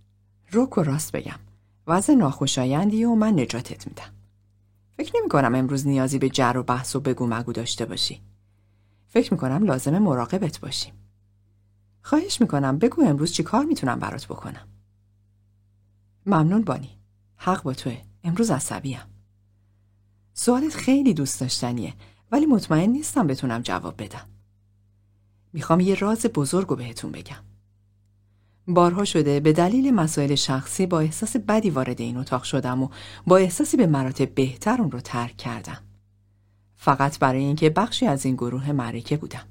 روک و راست بگم. وضع ناخوشایندی و من نجاتت میدم. فکر نمی کنم امروز نیازی به جر و بحث و بگو مگو داشته باشی. فکر می کنم لازم مراقبت باشیم. خواهش می کنم بگو امروز چی کار می‌تونم برات بکنم. ممنون بانی. حق با توه. امروز عصبیم. سوالت خیلی دوست داشتنیه ولی مطمئن نیستم بتونم جواب بدم. می‌خوام یه راز بزرگ بهتون بگم. بارها شده به دلیل مسائل شخصی با احساس بدی وارد این اتاق شدم و با احساسی به مراتب بهتر اون رو ترک کردم. فقط برای اینکه بخشی از این گروه معرکه بودم.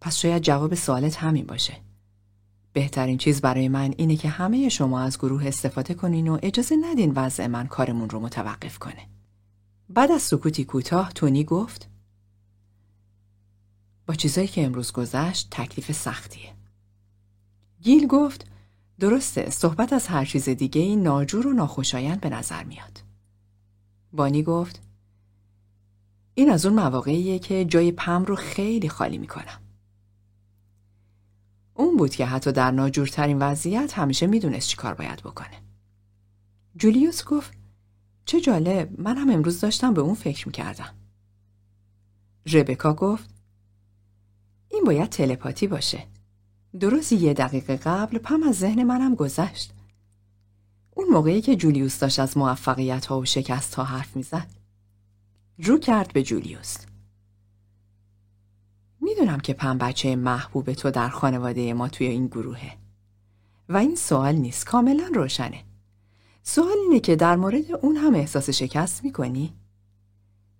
پس شاید جواب سوالت همین باشه. بهترین چیز برای من اینه که همه شما از گروه استفاده کنین و اجازه ندین وضع من کارمون رو متوقف کنه. بعد از سکوتی کوتاه تونی گفت با چیزایی که امروز گذشت تکلیف سختیه. گیل گفت درسته صحبت از هر چیز دیگه این ناجور و ناخوشایند به نظر میاد. بانی گفت این از اون مواقعیه که جای پم رو خیلی خالی می‌کنم. اون بود که حتی در ناجورترین وضعیت همیشه می‌دونست چی کار باید بکنه. جولیوس گفت چه جالب من هم امروز داشتم به اون فکر می‌کردم. ربکا گفت این باید تلپاتی باشه. درست یه دقیقه قبل پم از ذهن منم گذشت. اون موقعی که جولیوس داشت از موفقیت ها و شکست ها حرف می‌زد. رو کرد به جولیوس. می‌دونم که پم بچه محبوب تو در خانواده ما توی این گروهه. و این سوال نیست کاملا روشنه. سوال اینه که در مورد اون هم احساس شکست می‌کنی؟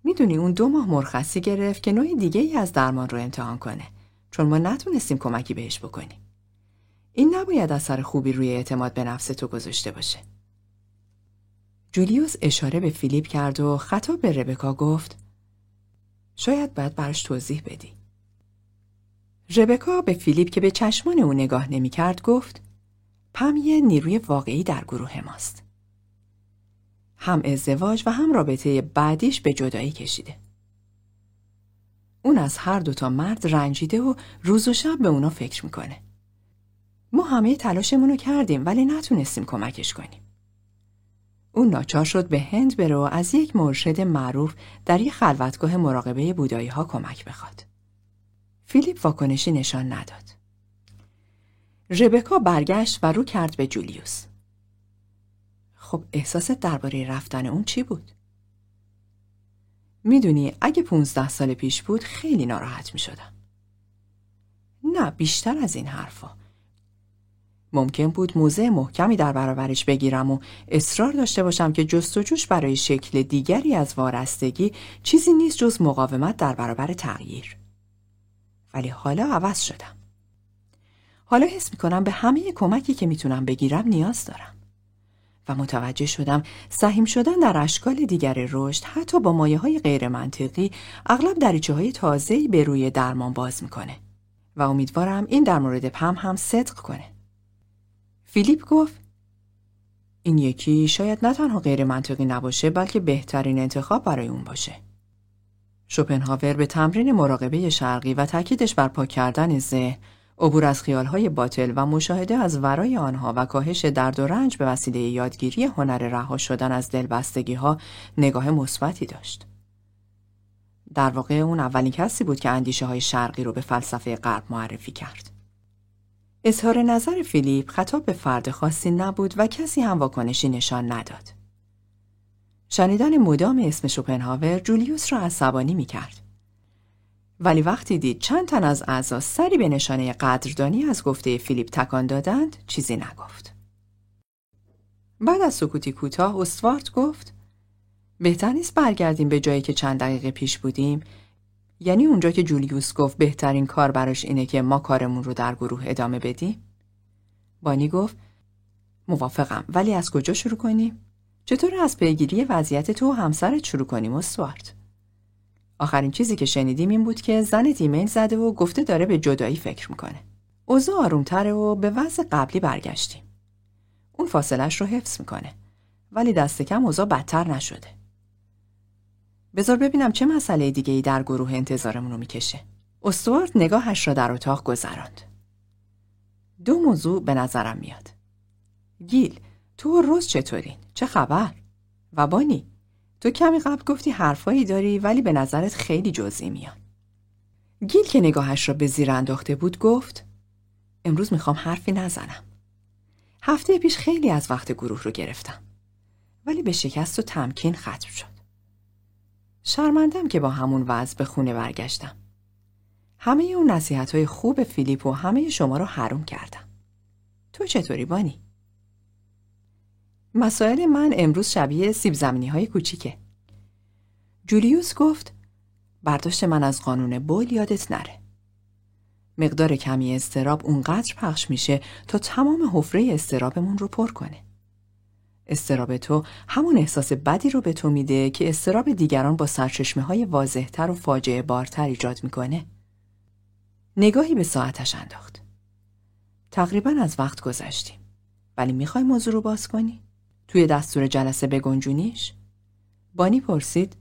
می‌دونی اون دو ماه مرخصی گرفت که نوع دیگه ای از درمان رو امتحان کنه چون ما نتونستیم کمکی بهش بکنیم. این نباید اثر خوبی روی اعتماد به نفس تو گذاشته باشه. جولیوس اشاره به فیلیپ کرد و خطاب به ربکا گفت شاید باید براش توضیح بدی. ربکا به فیلیپ که به چشمان او نگاه نمی کرد گفت پم یه نیروی واقعی در گروه ماست. هم ازدواج و هم رابطه بعدیش به جدایی کشیده. اون از هر دوتا مرد رنجیده و روز و شب به اونا فکر می‌کنه. ما همه تلاشمون رو کردیم ولی نتونستیم کمکش کنیم. اون ناچار شد به هند بره و از یک مرشد معروف در یک خلوتگاه مراقبه بودایی ها کمک بخواد. فیلیپ واکنشی نشان نداد. ربکا برگشت و رو کرد به جولیوس. خب احساست درباره رفتن اون چی بود؟ می‌دونی اگه پونزده سال پیش بود خیلی ناراحت می شدم. نه بیشتر از این حرفا. ممکن بود موزه محکمی در برابرش بگیرم و اصرار داشته باشم که جستجوش برای شکل دیگری از وارستگی چیزی نیست جز مقاومت در برابر تغییر. ولی حالا عوض شدم. حالا حس می‌کنم به همه کمکی که می‌تونم بگیرم نیاز دارم. و متوجه شدم سهیم شدن در اشکال دیگر رشد حتی با مایه های غیر منطقی اغلب دریچه های تازه‌ای به روی درمان باز می‌کنه و امیدوارم این در مورد پم هم صدق کنه. فیلیپ گفت این یکی شاید نه تنها غیر منطقی نباشه بلکه بهترین انتخاب برای اون باشه. شوپنهاور به تمرین مراقبه شرقی و تاکیدش بر پاک کردن ذهن عبور از خیالهای باطل و مشاهده از ورای آنها و کاهش درد و رنج به وسیله یادگیری هنر رها شدن از دلبستگی ها نگاه مثبتی داشت. در واقع اون اولین کسی بود که اندیشه های شرقی رو به فلسفه غرب معرفی کرد. اظهار نظر فیلیپ خطاب به فرد خاصی نبود و کسی هم واکنشی نشان نداد. شنیدن مدام اسم شوپنهاور جولیوس را عصبانی می کرد. ولی وقتی دید چند تن از اعضا سری به نشانه قدردانی از گفته فیلیپ تکان دادند چیزی نگفت. بعد از سکوتی کوتاه استوارت گفت بهتر نیست برگردیم به جایی که چند دقیقه پیش بودیم. یعنی اونجا که جولیوس گفت بهترین کار براش اینه که ما کارمون رو در گروه ادامه بدیم. بانی گفت موافقم ولی از کجا شروع کنیم؟ چطور از پیگیری وضعیت تو و همسرت شروع کنیم استوارت؟ آخرین چیزی که شنیدیم این بود که زن ایمیل زده و گفته داره به جدایی فکر می‌کنه. اوضاع آرومتره و به وضع قبلی برگشتیم. اون فاصلش رو حفظ می‌کنه. ولی دست کم اوضاع بدتر نشده. بذار ببینم چه مسئله دیگه ای در گروه انتظارمون رو می‌کشه. استوارت نگاهش را در اتاق گذراند. دو موضوع به نظرم میاد. گیل، تو روز چطورین؟ چه خبر؟ و بانی، تو کمی قبل گفتی حرفایی داری ولی به نظرت خیلی جزئی میان. گیل که نگاهش را به زیر انداخته بود گفت امروز می‌خوام حرفی نزنم. هفته پیش خیلی از وقت گروه رو گرفتم. ولی به شکست و تمکین ختم شد. شرمندم که با همون وضع به خونه برگشتم. همه اون نصیحت های خوب فیلیپ و همه شما رو حروم کردم. تو چطوری بانی؟ مسائل من امروز شبیه سیب زمینی های کوچیکه. جولیوس گفت برداشت من از قانون بول یادت نره. مقدار کمی استراب اونقدر پخش میشه تا تمام حفره استرابمون رو پر کنه. استراب تو همون احساس بدی رو به تو میده که استراب دیگران با سرچشمه های واضحتر و فاجعه بارتر ایجاد می‌کنه. نگاهی به ساعتش انداخت. تقریبا از وقت گذشتیم. ولی می‌خوای موضوع رو باز کنی؟ توی دستور جلسه بگنجونیش؟ بانی پرسید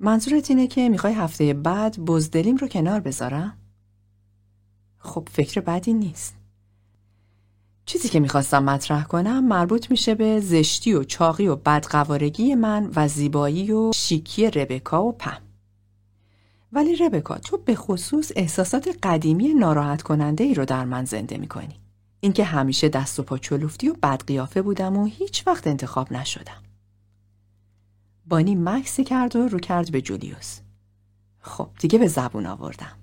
منظورت اینه که می‌خوای هفته بعد بزدلیم رو کنار بذارم؟ خب فکر بدی نیست. چیزی که می‌خواستم مطرح کنم مربوط میشه به زشتی و چاقی و بدقوارگی من و زیبایی و شیکی ربکا و پم. ولی ربکا تو به خصوص احساسات قدیمی ناراحت کننده ای رو در من زنده می‌کنی. اینکه همیشه دست و پا چلوفتی و بدقیافه بودم و هیچ وقت انتخاب نشدم. بانی مکسی کرد و رو کرد به جولیوس. خب دیگه به زبون آوردم.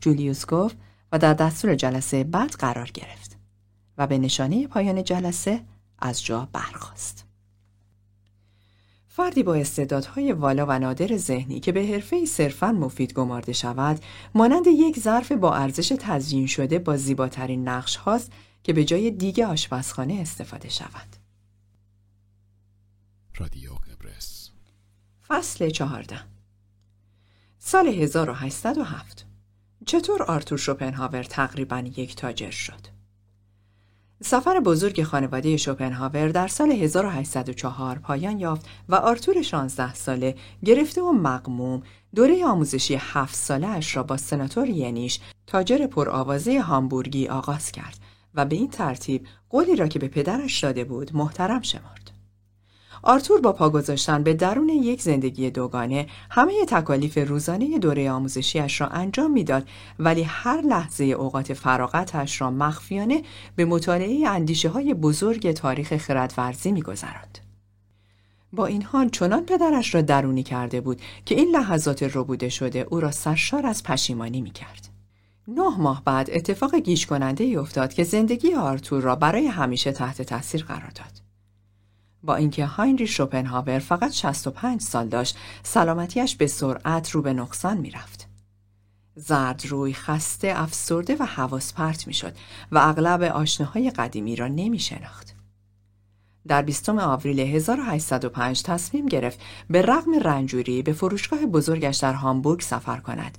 جولیوس گفت و در دستور جلسه بعد قرار گرفت و به نشانه پایان جلسه از جا برخاست. فردی با استعدادهای والا و نادر ذهنی که به حرفه صرفا مفید گمارده شود مانند یک ظرف با ارزش تزیین شده با زیباترین نقش هاست که به جای دیگه آشپزخانه استفاده شود. رادیو قبرس. فصل چهارده. سال 1807 چطور آرتور شوپنهاور تقریبا یک تاجر شد؟ سفر بزرگ خانواده شوپنهاور در سال 1804 پایان یافت و آرتور 16 ساله گرفته و مقموم دوره آموزشی هفت ساله اش را با سناتور ینیش تاجر پرآوازه هامبورگی آغاز کرد و به این ترتیب قولی را که به پدرش داده بود محترم شمرد. آرتور با پا گذاشتن به درون یک زندگی دوگانه همه تکالیف روزانه دوره آموزشیش را انجام می‌داد ولی هر لحظه اوقات فراغتش را مخفیانه به مطالعه اندیشه های بزرگ تاریخ خردورزی میگذراند. با این حال چنان پدرش را درونی کرده بود که این لحظات ربوده شده او را سرشار از پشیمانی می کرد. نه ماه بعد اتفاق گیش کننده ای افتاد که زندگی آرتور را برای همیشه تحت تاثیر قرار داد. با اینکه هاینری شوپنهاور فقط 65 سال داشت سلامتیش به سرعت رو به نقصان می‌رفت. زرد روی خسته افسرده و حواس پرت می شد و اغلب آشناهای قدیمی را نمی شناخت. در 20 آوریل 1805 تصمیم گرفت به رغم رنجوری به فروشگاه بزرگش در هامبورگ سفر کند.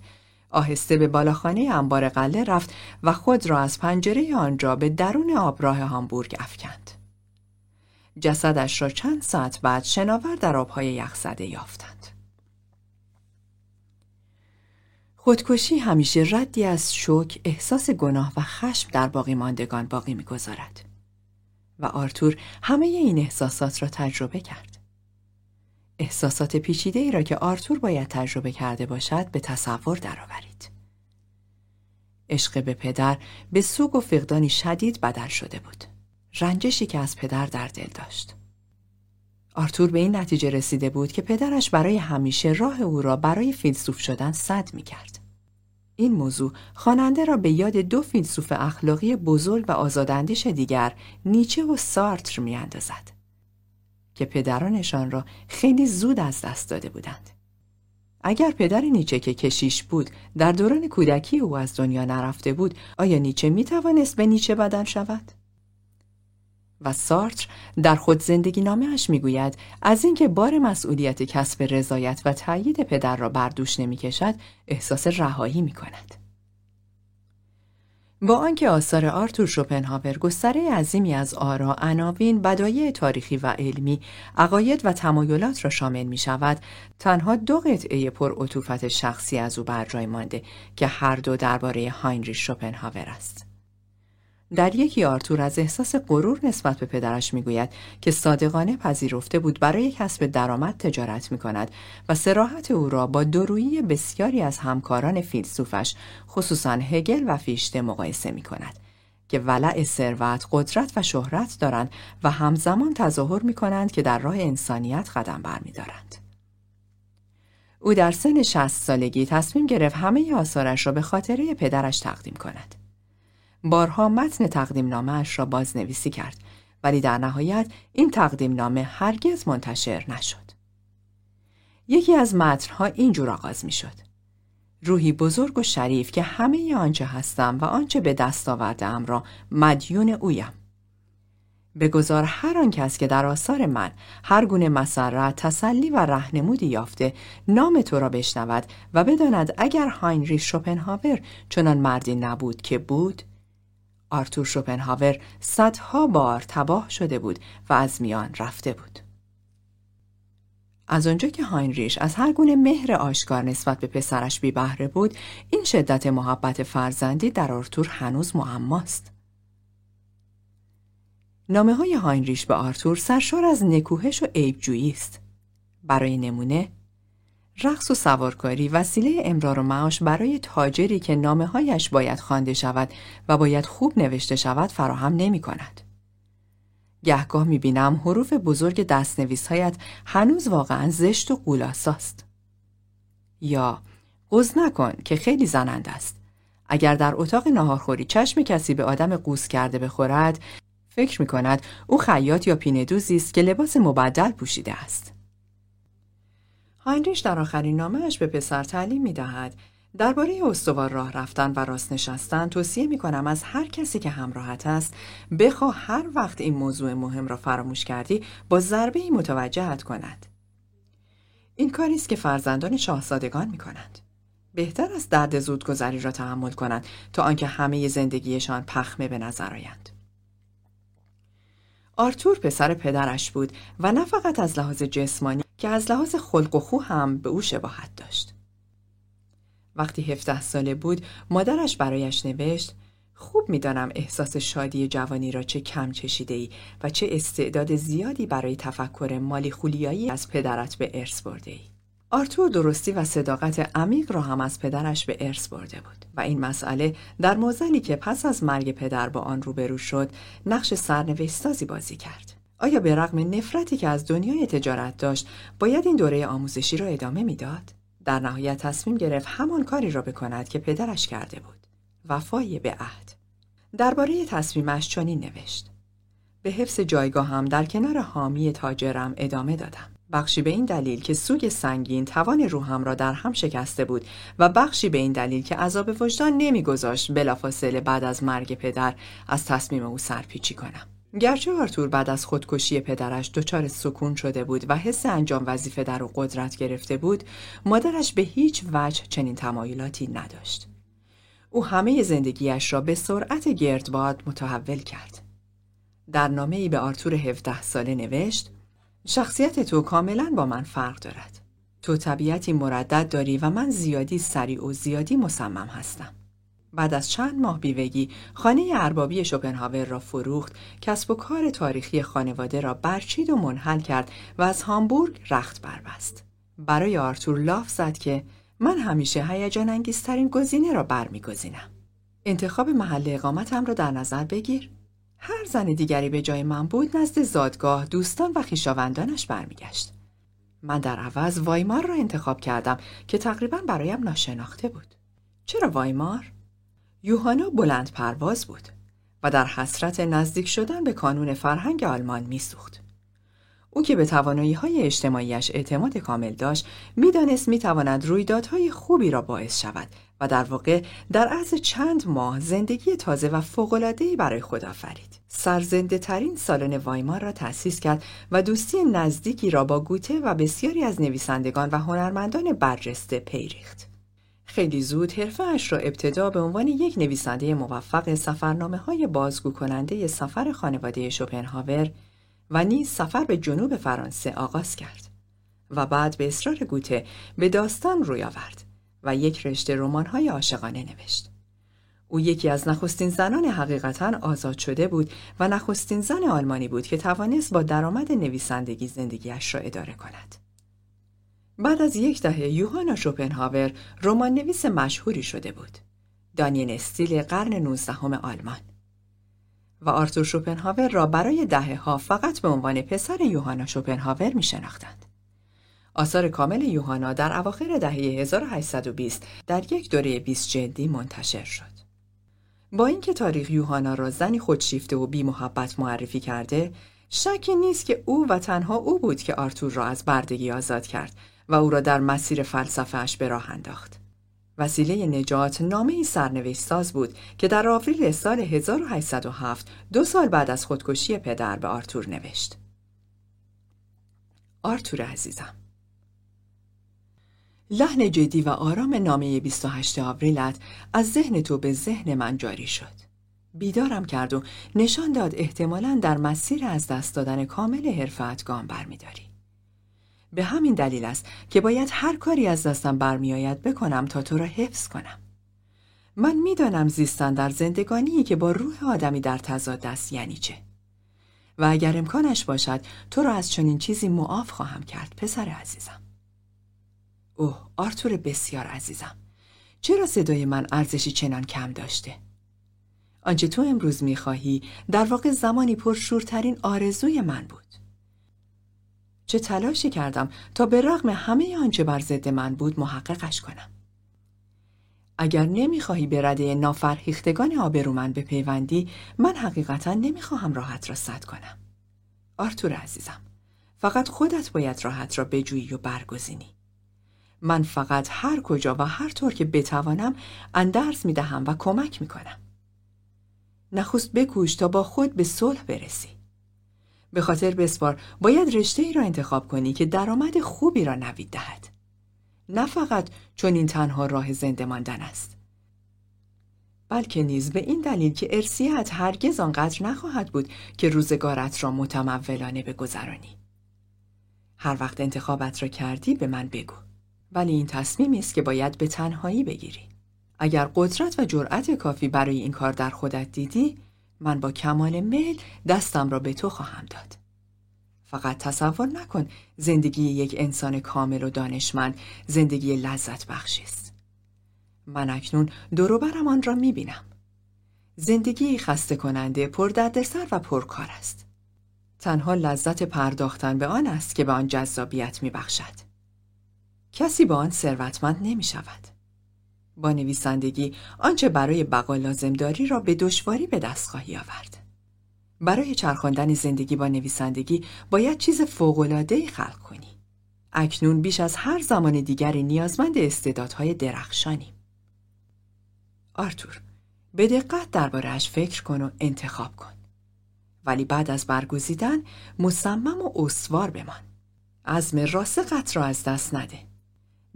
آهسته به بالاخانه انبار قله رفت و خود را از پنجره آنجا به درون آبراه هامبورگ افکند. جسدش را چند ساعت بعد شناور در آبهای یخزده یافتند. خودکشی همیشه ردی از شوک، احساس گناه و خشم در باقی ماندگان باقی می‌گذارد. و آرتور همه این احساسات را تجربه کرد. احساسات پیچیده ای را که آرتور باید تجربه کرده باشد به تصور درآورید. عشق به پدر به سوگ و فقدانی شدید بدل شده بود. رنجشی که از پدر در دل داشت. آرتور به این نتیجه رسیده بود که پدرش برای همیشه راه او را برای فیلسوف شدن صد می کرد. این موضوع خواننده را به یاد دو فیلسوف اخلاقی بزرگ و آزاداندیش دیگر نیچه و سارتر می اندازد. که پدرانشان را خیلی زود از دست داده بودند. اگر پدر نیچه که کشیش بود در دوران کودکی او از دنیا نرفته بود آیا نیچه می توانست به نیچه بدن شود؟ و سارتر در خود زندگی نامه اش می گوید از اینکه بار مسئولیت کسب رضایت و تایید پدر را بر دوش نمی کشد احساس رهایی می کند. با آنکه آثار آرتور شوپنهاور گستره عظیمی از آرا، عناوین، بدایع تاریخی و علمی، عقاید و تمایلات را شامل می شود، تنها دو قطعه پر عطوفت شخصی از او بر جای مانده که هر دو درباره هاینریش شوپنهاور است. در یکی آرتور از احساس غرور نسبت به پدرش می‌گوید که صادقانه پذیرفته بود برای کسب درآمد تجارت می کند و سراحت او را با درویی بسیاری از همکاران فیلسوفش خصوصا هگل و فیشته مقایسه می کند که ولع ثروت، قدرت و شهرت دارند و همزمان تظاهر می کنند که در راه انسانیت قدم برمیدارند. او در سن شست سالگی تصمیم گرفت همه آثارش را به خاطره پدرش تقدیم کند. بارها متن تقدیم نامه را بازنویسی کرد ولی در نهایت این تقدیم نامه هرگز منتشر نشد. یکی از متنها اینجور آغاز می شد. روحی بزرگ و شریف که همه آنچه هستم و آنچه به دست آوردم را مدیون اویم. بگذار هر آن کس که در آثار من هر گونه مسرت، تسلی و رهنمودی یافته نام تو را بشنود و بداند اگر هاینریش شوپنهاور چنان مردی نبود که بود آرتور شوپنهاور صدها بار تباه شده بود و از میان رفته بود. از آنجا که هاینریش از هر گونه مهر آشکار نسبت به پسرش بی بهره بود، این شدت محبت فرزندی در آرتور هنوز معماست. نامه های هاینریش به آرتور سرشار از نکوهش و عیبجویی است. برای نمونه رقص و سوارکاری وسیله امرار و معاش برای تاجری که نامه هایش باید خوانده شود و باید خوب نوشته شود فراهم نمی کند. گهگاه می بینم حروف بزرگ دستنویس هایت هنوز واقعا زشت و قولاساست. یا قوز نکن که خیلی زنند است. اگر در اتاق ناهارخوری چشم کسی به آدم قوز کرده بخورد فکر می کند او خیاط یا پیندوزی است که لباس مبدل پوشیده است. هاینریش در آخرین نامهش به پسر تعلیم می دهد. درباره استوار راه رفتن و راست نشستن توصیه می کنم از هر کسی که همراهت است بخواه هر وقت این موضوع مهم را فراموش کردی با ضربه ای متوجهت کند. این کاری است که فرزندان شاهزادگان می کنند. بهتر است درد زودگذری را تحمل کنند تا آنکه همه زندگیشان پخمه به نظر آیند. آرتور پسر پدرش بود و نه فقط از لحاظ جسمانی که از لحاظ خلق و خو هم به او شباهت داشت. وقتی هفته ساله بود مادرش برایش نوشت خوب می‌دانم احساس شادی جوانی را چه کم چشیده ای و چه استعداد زیادی برای تفکر مالی خولیایی از پدرت به ارث برده ای. آرتور درستی و صداقت عمیق را هم از پدرش به ارث برده بود و این مسئله در موزلی که پس از مرگ پدر با آن روبرو شد نقش سرنوشتسازی بازی کرد. آیا به رغم نفرتی که از دنیای تجارت داشت باید این دوره آموزشی را ادامه می‌داد؟ در نهایت تصمیم گرفت همان کاری را بکند که پدرش کرده بود. وفای به عهد. درباره تصمیمش چنین نوشت. به حفظ جایگاهم در کنار حامی تاجرم ادامه دادم. بخشی به این دلیل که سوگ سنگین توان روحم را در هم شکسته بود و بخشی به این دلیل که عذاب وجدان نمیگذاشت بلافاصله بعد از مرگ پدر از تصمیم او سرپیچی کنم. گرچه آرتور بعد از خودکشی پدرش دچار سکون شده بود و حس انجام وظیفه در او قدرت گرفته بود مادرش به هیچ وجه چنین تمایلاتی نداشت او همه زندگیش را به سرعت گردباد متحول کرد در نامه ای به آرتور 17 ساله نوشت شخصیت تو کاملا با من فرق دارد. تو طبیعتی مردد داری و من زیادی سریع و زیادی مصمم هستم. بعد از چند ماه بیوگی خانه اربابی شوپنهاور را فروخت کسب و کار تاریخی خانواده را برچید و منحل کرد و از هامبورگ رخت بربست. برای آرتور لاف زد که من همیشه هیجان انگیزترین گزینه را برمیگزینم. انتخاب محل اقامتم را در نظر بگیر. هر زن دیگری به جای من بود نزد زادگاه دوستان و خویشاوندانش برمیگشت. من در عوض وایمار را انتخاب کردم که تقریبا برایم ناشناخته بود. چرا وایمار؟ یوهانا بلند پرواز بود و در حسرت نزدیک شدن به کانون فرهنگ آلمان میسوخت او که به توانایی های اجتماعیش اعتماد کامل داشت می‌دانست می‌تواند رویدادهای خوبی را باعث شود و در واقع در عرض چند ماه زندگی تازه و فوق‌العاده‌ای برای خود آفرید. سرزنده ترین سالن وایمار را تأسیس کرد و دوستی نزدیکی را با گوته و بسیاری از نویسندگان و هنرمندان برجسته پیریخت. خیلی زود حرفهاش را ابتدا به عنوان یک نویسنده موفق سفرنامه های بازگو کننده سفر خانواده شوپنهاور و نیز سفر به جنوب فرانسه آغاز کرد و بعد به اصرار گوته به داستان روی آورد. و یک رشته رمان‌های عاشقانه نوشت. او یکی از نخستین زنان حقیقتا آزاد شده بود و نخستین زن آلمانی بود که توانست با درآمد نویسندگی زندگیش را اداره کند. بعد از یک دهه یوهانا شوپنهاور رمان نویس مشهوری شده بود. دانین استیل قرن نوزدهم آلمان. و آرتور شوپنهاور را برای دهه ها فقط به عنوان پسر یوهانا شوپنهاور می شناختند. آثار کامل یوهانا در اواخر دهه 1820 در یک دوره 20 جلدی منتشر شد. با اینکه تاریخ یوهانا را زنی خودشیفته و بی محبت معرفی کرده، شکی نیست که او و تنها او بود که آرتور را از بردگی آزاد کرد و او را در مسیر فلسفهش به راه انداخت. وسیله نجات نامه ای سرنوشت ساز بود که در آوریل سال 1807 دو سال بعد از خودکشی پدر به آرتور نوشت. آرتور عزیزم لحن جدی و آرام نامه 28 آوریلت از ذهن تو به ذهن من جاری شد. بیدارم کرد و نشان داد احتمالا در مسیر از دست دادن کامل حرفت گام برمیداری. به همین دلیل است که باید هر کاری از دستم برمیآید بکنم تا تو را حفظ کنم. من می‌دانم زیستن در زندگانی که با روح آدمی در تضاد است یعنی چه. و اگر امکانش باشد تو را از چنین چیزی معاف خواهم کرد پسر عزیزم. اوه آرتور بسیار عزیزم چرا صدای من ارزشی چنان کم داشته؟ آنچه تو امروز می‌خواهی در واقع زمانی پرشورترین آرزوی من بود چه تلاشی کردم تا به رغم همه آنچه بر ضد من بود محققش کنم اگر نمی‌خواهی به رده نافرهیختگان آبرومند بپیوندی من حقیقتا نمی‌خواهم راحت را صد کنم آرتور عزیزم فقط خودت باید راحت را بجویی و برگزینی من فقط هر کجا و هر طور که بتوانم اندرز می دهم و کمک می کنم. نخست بکوش تا با خود به صلح برسی. به خاطر بسپار باید رشته ای را انتخاب کنی که درآمد خوبی را نوید دهد. نه فقط چون این تنها راه زنده ماندن است. بلکه نیز به این دلیل که ارسیت هرگز آنقدر نخواهد بود که روزگارت را متمولانه بگذرانی. هر وقت انتخابت را کردی به من بگو. ولی این تصمیمی است که باید به تنهایی بگیری. اگر قدرت و جرأت کافی برای این کار در خودت دیدی، من با کمال میل دستم را به تو خواهم داد. فقط تصور نکن زندگی یک انسان کامل و دانشمند زندگی لذت بخشی است. من اکنون دوروبرم آن را می‌بینم. زندگی خسته کننده پر دردسر و پرکار است. تنها لذت پرداختن به آن است که به آن جذابیت میبخشد. کسی با آن ثروتمند نمی شود. با نویسندگی آنچه برای بقا لازم داری را به دشواری به دست خواهی آورد. برای چرخاندن زندگی با نویسندگی باید چیز فوق‌العاده‌ای خلق کنی. اکنون بیش از هر زمان دیگری نیازمند استعدادهای درخشانیم. آرتور، به دقت دربارهش فکر کن و انتخاب کن. ولی بعد از برگزیدن مصمم و استوار بمان. عزم راسقت را از دست نده.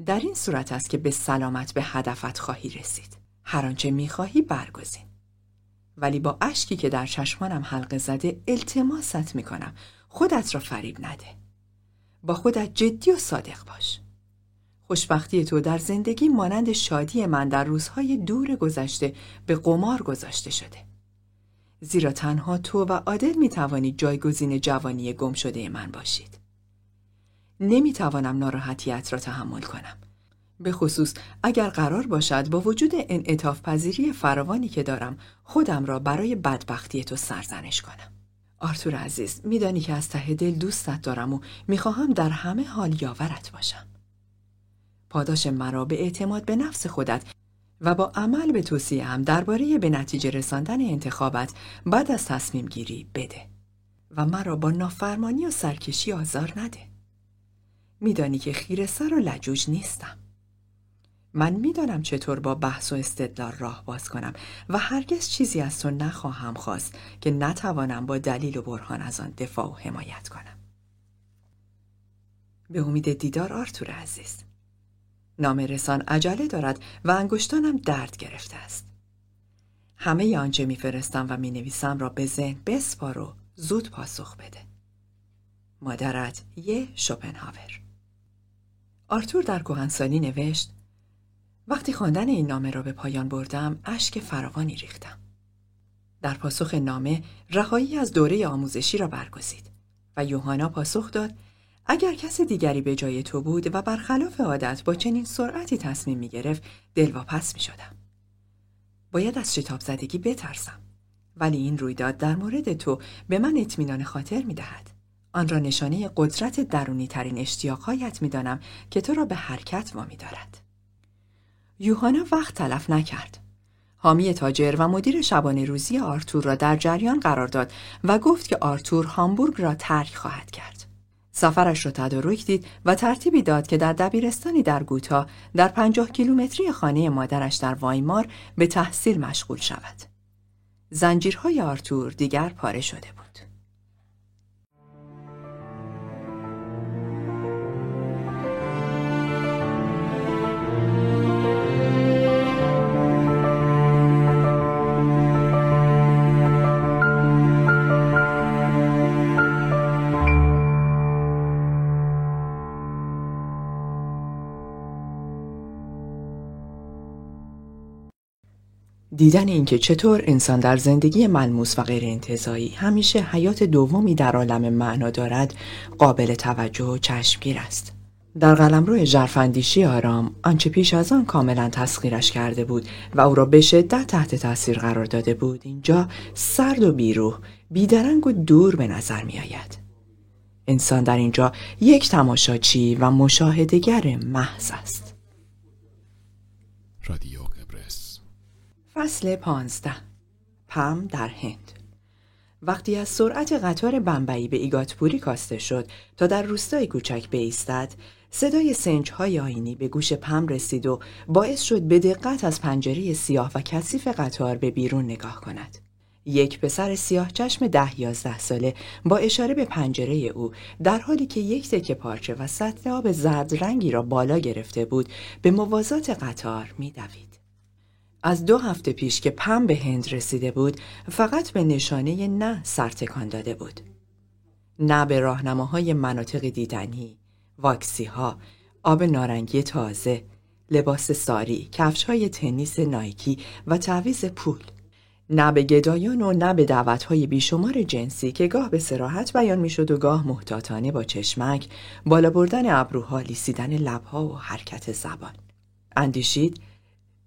در این صورت است که به سلامت به هدفت خواهی رسید. هر آنچه می‌خواهی برگزین. ولی با اشکی که در چشمانم حلقه زده التماست می‌کنم خودت را فریب نده. با خودت جدی و صادق باش. خوشبختی تو در زندگی مانند شادی من در روزهای دور گذشته به قمار گذاشته شده. زیرا تنها تو و عادل می توانید جایگزین جوانی گم شده من باشید. نمی توانم ناراحتیت را تحمل کنم. به خصوص اگر قرار باشد با وجود انعطاف پذیری فراوانی که دارم خودم را برای بدبختی تو سرزنش کنم. آرتور عزیز میدانی که از ته دل دوستت دارم و می‌خواهم در همه حال یاورت باشم. پاداش مرا به اعتماد به نفس خودت و با عمل به توصیه هم درباره به نتیجه رساندن انتخابت بعد از تصمیم گیری بده و مرا با نافرمانی و سرکشی آزار نده. میدانی که خیر سر و لجوج نیستم. من می‌دانم چطور با بحث و استدلال راه باز کنم و هرگز چیزی از تو نخواهم خواست که نتوانم با دلیل و برهان از آن دفاع و حمایت کنم. به امید دیدار آرتور عزیز. نام رسان عجله دارد و انگشتانم درد گرفته است. همه آنچه میفرستم و می نویسم را به ذهن بسپار و زود پاسخ بده. مادرت یه شوپنهاور آرتور در کهنسالی نوشت وقتی خواندن این نامه را به پایان بردم اشک فراوانی ریختم. در پاسخ نامه رهایی از دوره آموزشی را برگزید و یوهانا پاسخ داد اگر کس دیگری به جای تو بود و برخلاف عادت با چنین سرعتی تصمیم می گرفت دلواپس می شدم. باید از شتاب زدگی بترسم ولی این رویداد در مورد تو به من اطمینان خاطر می دهد. آن را نشانه قدرت درونی ترین اشتیاقهایت می دانم که تو را به حرکت وامی دارد. یوهانا وقت تلف نکرد. حامی تاجر و مدیر شبانه روزی آرتور را در جریان قرار داد و گفت که آرتور هامبورگ را ترک خواهد کرد. سفرش را تدارک دید و ترتیبی داد که در دبیرستانی در گوتا در پنجاه کیلومتری خانه مادرش در وایمار به تحصیل مشغول شود. زنجیرهای آرتور دیگر پاره شده بود. دیدن اینکه چطور انسان در زندگی ملموس و غیر انتظایی همیشه حیات دومی در عالم معنا دارد قابل توجه و چشمگیر است. در قلمرو ژرفاندیشی آرام آنچه پیش از آن کاملا تسخیرش کرده بود و او را به شدت تحت تاثیر قرار داده بود اینجا سرد و بیروح بیدرنگ و دور به نظر می آید. انسان در اینجا یک تماشاچی و مشاهدگر محض است. رادیو فصل پانزده پم در هند وقتی از سرعت قطار بمبئی به ایگاتپوری کاسته شد تا در روستای کوچک بایستد صدای سنج های آینی به گوش پم رسید و باعث شد به دقت از پنجره سیاه و کثیف قطار به بیرون نگاه کند. یک پسر سیاه چشم ده یازده ساله با اشاره به پنجره او در حالی که یک تکه پارچه و سطل آب زرد رنگی را بالا گرفته بود به موازات قطار میدوید. از دو هفته پیش که پم به هند رسیده بود فقط به نشانه نه سرتکان داده بود. نه به راهنماهای مناطق دیدنی، واکسی ها، آب نارنگی تازه، لباس ساری، کفش های تنیس نایکی و تعویز پول. نه به گدایان و نه به دعوتهای بیشمار جنسی که گاه به سراحت بیان می‌شد و گاه محتاطانه با چشمک بالا بردن ابروها لیسیدن لبها و حرکت زبان اندیشید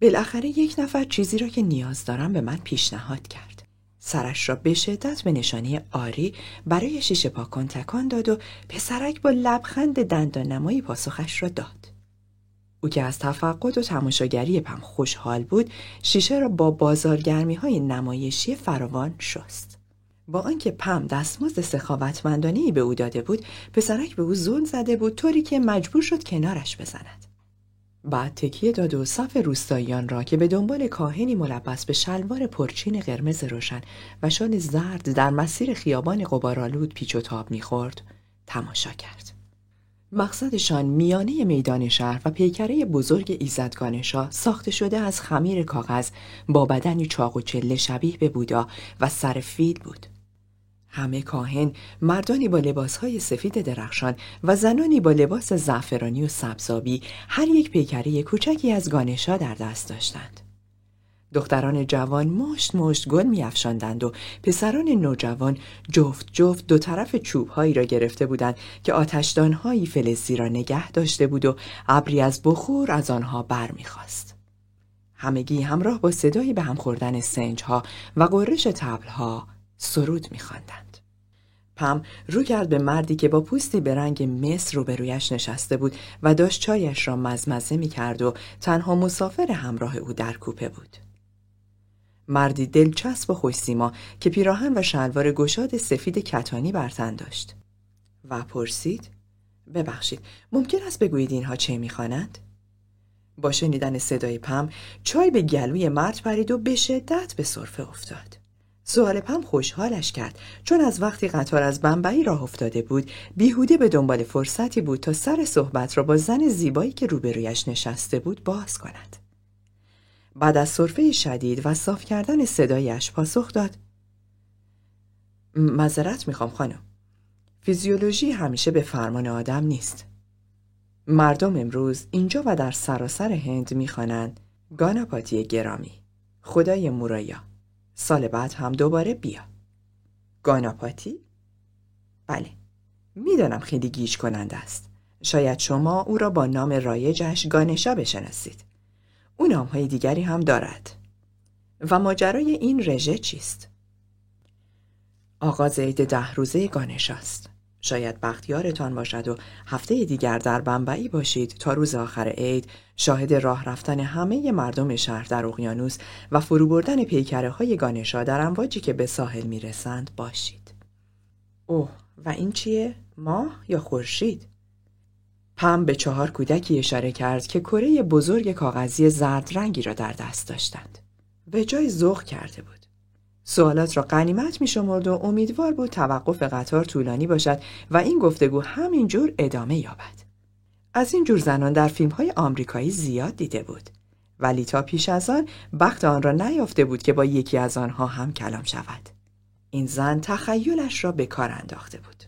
بالاخره یک نفر چیزی را که نیاز دارم به من پیشنهاد کرد. سرش را به شدت به نشانی آری برای شیشه پاکن تکان داد و پسرک با لبخند دندان نمایی پاسخش را داد. او که از تفقد و تماشاگری پم خوشحال بود شیشه را با بازارگرمی های نمایشی فراوان شست. با آنکه پم دستمزد سخاوتمندانه به او داده بود پسرک به او زل زده بود طوری که مجبور شد کنارش بزند بعد تکیه داد و صف روستاییان را که به دنبال کاهنی ملبس به شلوار پرچین قرمز روشن و شال زرد در مسیر خیابان قبارالود پیچ و تاب می‌خورد تماشا کرد. مقصدشان میانه میدان شهر و پیکره بزرگ ایزدگانشا ساخته شده از خمیر کاغذ با بدنی چاق و چله شبیه به بودا و سر فیل بود. همه کاهن مردانی با لباسهای سفید درخشان و زنانی با لباس زعفرانی و سبزابی هر یک پیکره کوچکی از گانشا در دست داشتند. دختران جوان مشت مشت گل میافشاندند و پسران نوجوان جفت جفت دو طرف چوبهایی را گرفته بودند که آتشدانهایی فلزی را نگه داشته بود و ابری از بخور از آنها بر می‌خواست. همگی همراه با صدایی به هم خوردن سنجها و قررش تبلها سرود میخواندند. پم رو کرد به مردی که با پوستی به رنگ مصر روبرویش نشسته بود و داشت چایش را مزمزه می کرد و تنها مسافر همراه او در کوپه بود. مردی دلچسب و خوشسیما که پیراهن و شلوار گشاد سفید کتانی بر تن داشت و پرسید ببخشید ممکن است بگویید اینها چه می‌خوانند با شنیدن صدای پم چای به گلوی مرد پرید و به شدت به صرفه افتاد سوال پم خوشحالش کرد. چون از وقتی قطار از بمبئی راه افتاده بود بیهوده به دنبال فرصتی بود تا سر صحبت را با زن زیبایی که روبرویش نشسته بود باز کند. بعد از صرفه شدید و صاف کردن صدایش پاسخ داد. مذرت می‌خوام خانم. فیزیولوژی همیشه به فرمان آدم نیست. مردم امروز اینجا و در سراسر هند می‌خوانند گاناپاتی گرامی. خدای مورایا سال بعد هم دوباره بیا گاناپاتی؟ بله می‌دانم خیلی گیج کننده است شاید شما او را با نام رایجش گانشا بشناسید او نامهای دیگری هم دارد و ماجرای این رژه چیست؟ آغاز عید ده روزه گانش است. شاید بختیارتان باشد و هفته دیگر در بمبئی باشید تا روز آخر عید شاهد راه رفتن همه مردم شهر در اقیانوس و فرو بردن پیکره های گانشا در امواجی که به ساحل می‌رسند باشید. اوه و این چیه؟ ماه یا خورشید؟ پم به چهار کودکی اشاره کرد که کره بزرگ کاغذی زرد رنگی را در دست داشتند. به جای ذوق کرده بود. سوالات را قنیمت می شمرد و امیدوار بود توقف قطار طولانی باشد و این گفتگو همینجور ادامه یابد. از این جور زنان در فیلم های آمریکایی زیاد دیده بود. ولی تا پیش از آن بخت آن را نیافته بود که با یکی از آنها هم کلام شود. این زن تخیلش را به کار انداخته بود.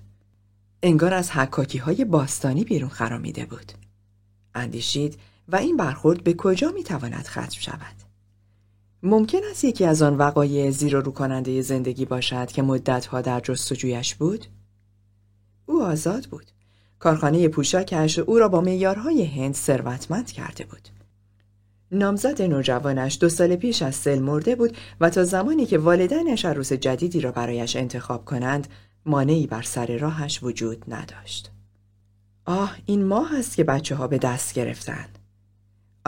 انگار از حکاکی های باستانی بیرون خرامیده بود. اندیشید و این برخورد به کجا می‌تواند ختم شود؟ ممکن است یکی از آن وقایع زیر و رو کننده زندگی باشد که مدتها در جستجویش بود؟ او آزاد بود. کارخانه پوشاکش او را با معیارهای هند ثروتمند کرده بود. نامزد نوجوانش دو سال پیش از سل مرده بود و تا زمانی که والدینش عروس جدیدی را برایش انتخاب کنند مانعی بر سر راهش وجود نداشت. آه این ماه است که بچه ها به دست گرفتن.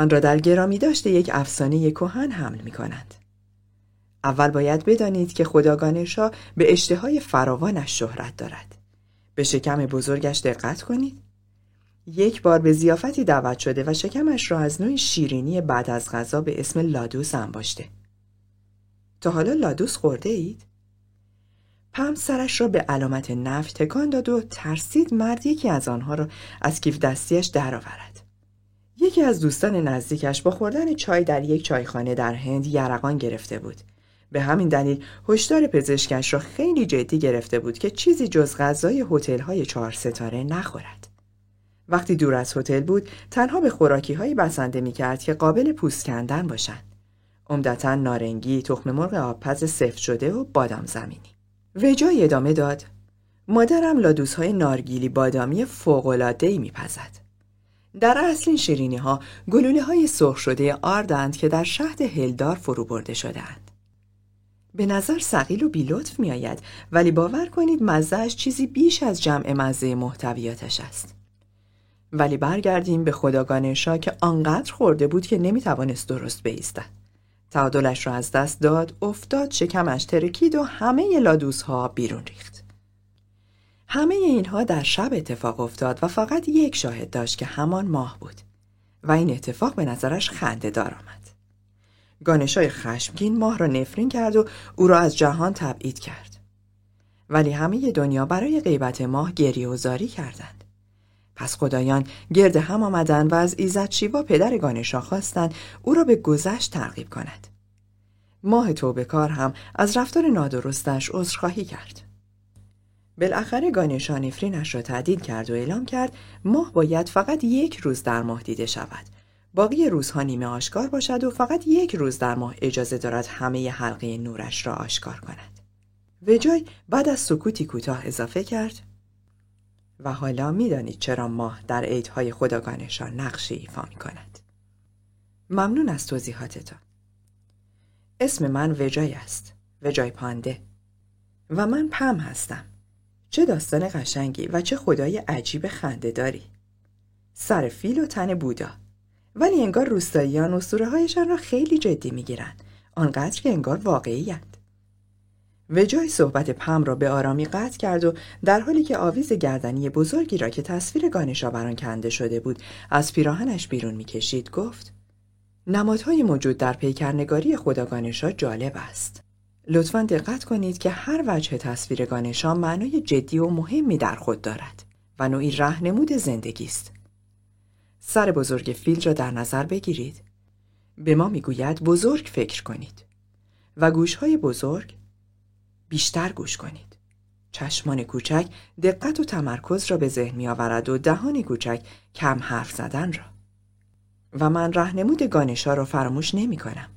آن را در گرامی داشته یک افسانه کهن حمل می کنند. اول باید بدانید که خداگانشا به اشتهای فراوانش شهرت دارد. به شکم بزرگش دقت کنید. یک بار به زیافتی دعوت شده و شکمش را از نوع شیرینی بعد از غذا به اسم لادوس انباشته. تا حالا لادوس خورده اید؟ پم سرش را به علامت نفت تکان داد و ترسید مرد یکی از آنها را از کیف دستیش درآورد. یکی از دوستان نزدیکش با خوردن چای در یک چایخانه در هند یرقان گرفته بود. به همین دلیل هشدار پزشکش را خیلی جدی گرفته بود که چیزی جز غذای هتل‌های چهار ستاره نخورد. وقتی دور از هتل بود، تنها به خوراکی هایی بسنده می کرد که قابل پوست کندن باشند. عمدتا نارنگی، تخم مرغ آبپز سفت شده و بادام زمینی. وجای ادامه داد مادرم لادوسهای نارگیلی بادامی فوقلادهی میپزد. در اصل این شیرینی ها گلوله های سرخ شده آردند که در شهد هلدار فرو برده شدهاند. به نظر سقیل و بیلطف می آید ولی باور کنید مزهش چیزی بیش از جمع مزه محتویاتش است. ولی برگردیم به خداگانشا که آنقدر خورده بود که نمی توانست درست بیستد. تعادلش را از دست داد افتاد شکمش ترکید و همه لادوسها بیرون ریخت همه اینها در شب اتفاق افتاد و فقط یک شاهد داشت که همان ماه بود و این اتفاق به نظرش خنده دار آمد. گانشای خشمگین ماه را نفرین کرد و او را از جهان تبعید کرد. ولی همه دنیا برای غیبت ماه گریه و زاری کردند. پس خدایان گرد هم آمدند و از ایزد شیوا پدر گانشا خواستند او را به گذشت ترغیب کند. ماه توبکار هم از رفتار نادرستش عذرخواهی کرد. بالاخره گانشا نفرینش را تعدیل کرد و اعلام کرد ماه باید فقط یک روز در ماه دیده شود باقی روزها نیمه آشکار باشد و فقط یک روز در ماه اجازه دارد همه حلقه نورش را آشکار کند وجای بعد از سکوتی کوتاه اضافه کرد و حالا می‌دانید چرا ماه در عیدهای خداگانشان نقشی ایفا می کند. ممنون از توضیحاتتان. اسم من وجای است. وجای پانده. و من پم هستم. چه داستان قشنگی و چه خدای عجیب خنده داری. سر فیل و تن بودا. ولی انگار روستاییان اسطوره هایشان را خیلی جدی می‌گیرند. آنقدر که انگار واقعی وجای صحبت پم را به آرامی قطع کرد و در حالی که آویز گردنی بزرگی را که تصویر گانشا بر آن کنده شده بود از پیراهنش بیرون می‌کشید گفت نمادهای موجود در پیکرنگاری خدا گانشا جالب است لطفا دقت کنید که هر وجه تصویر گانشا معنای جدی و مهمی در خود دارد و نوعی رهنمود زندگی است سر بزرگ فیل را در نظر بگیرید به ما می‌گوید بزرگ فکر کنید و گوشهای بزرگ بیشتر گوش کنید. چشمان کوچک دقت و تمرکز را به ذهن می آورد و دهان کوچک کم حرف زدن را. و من رهنمود گانشا را فراموش نمی کنم.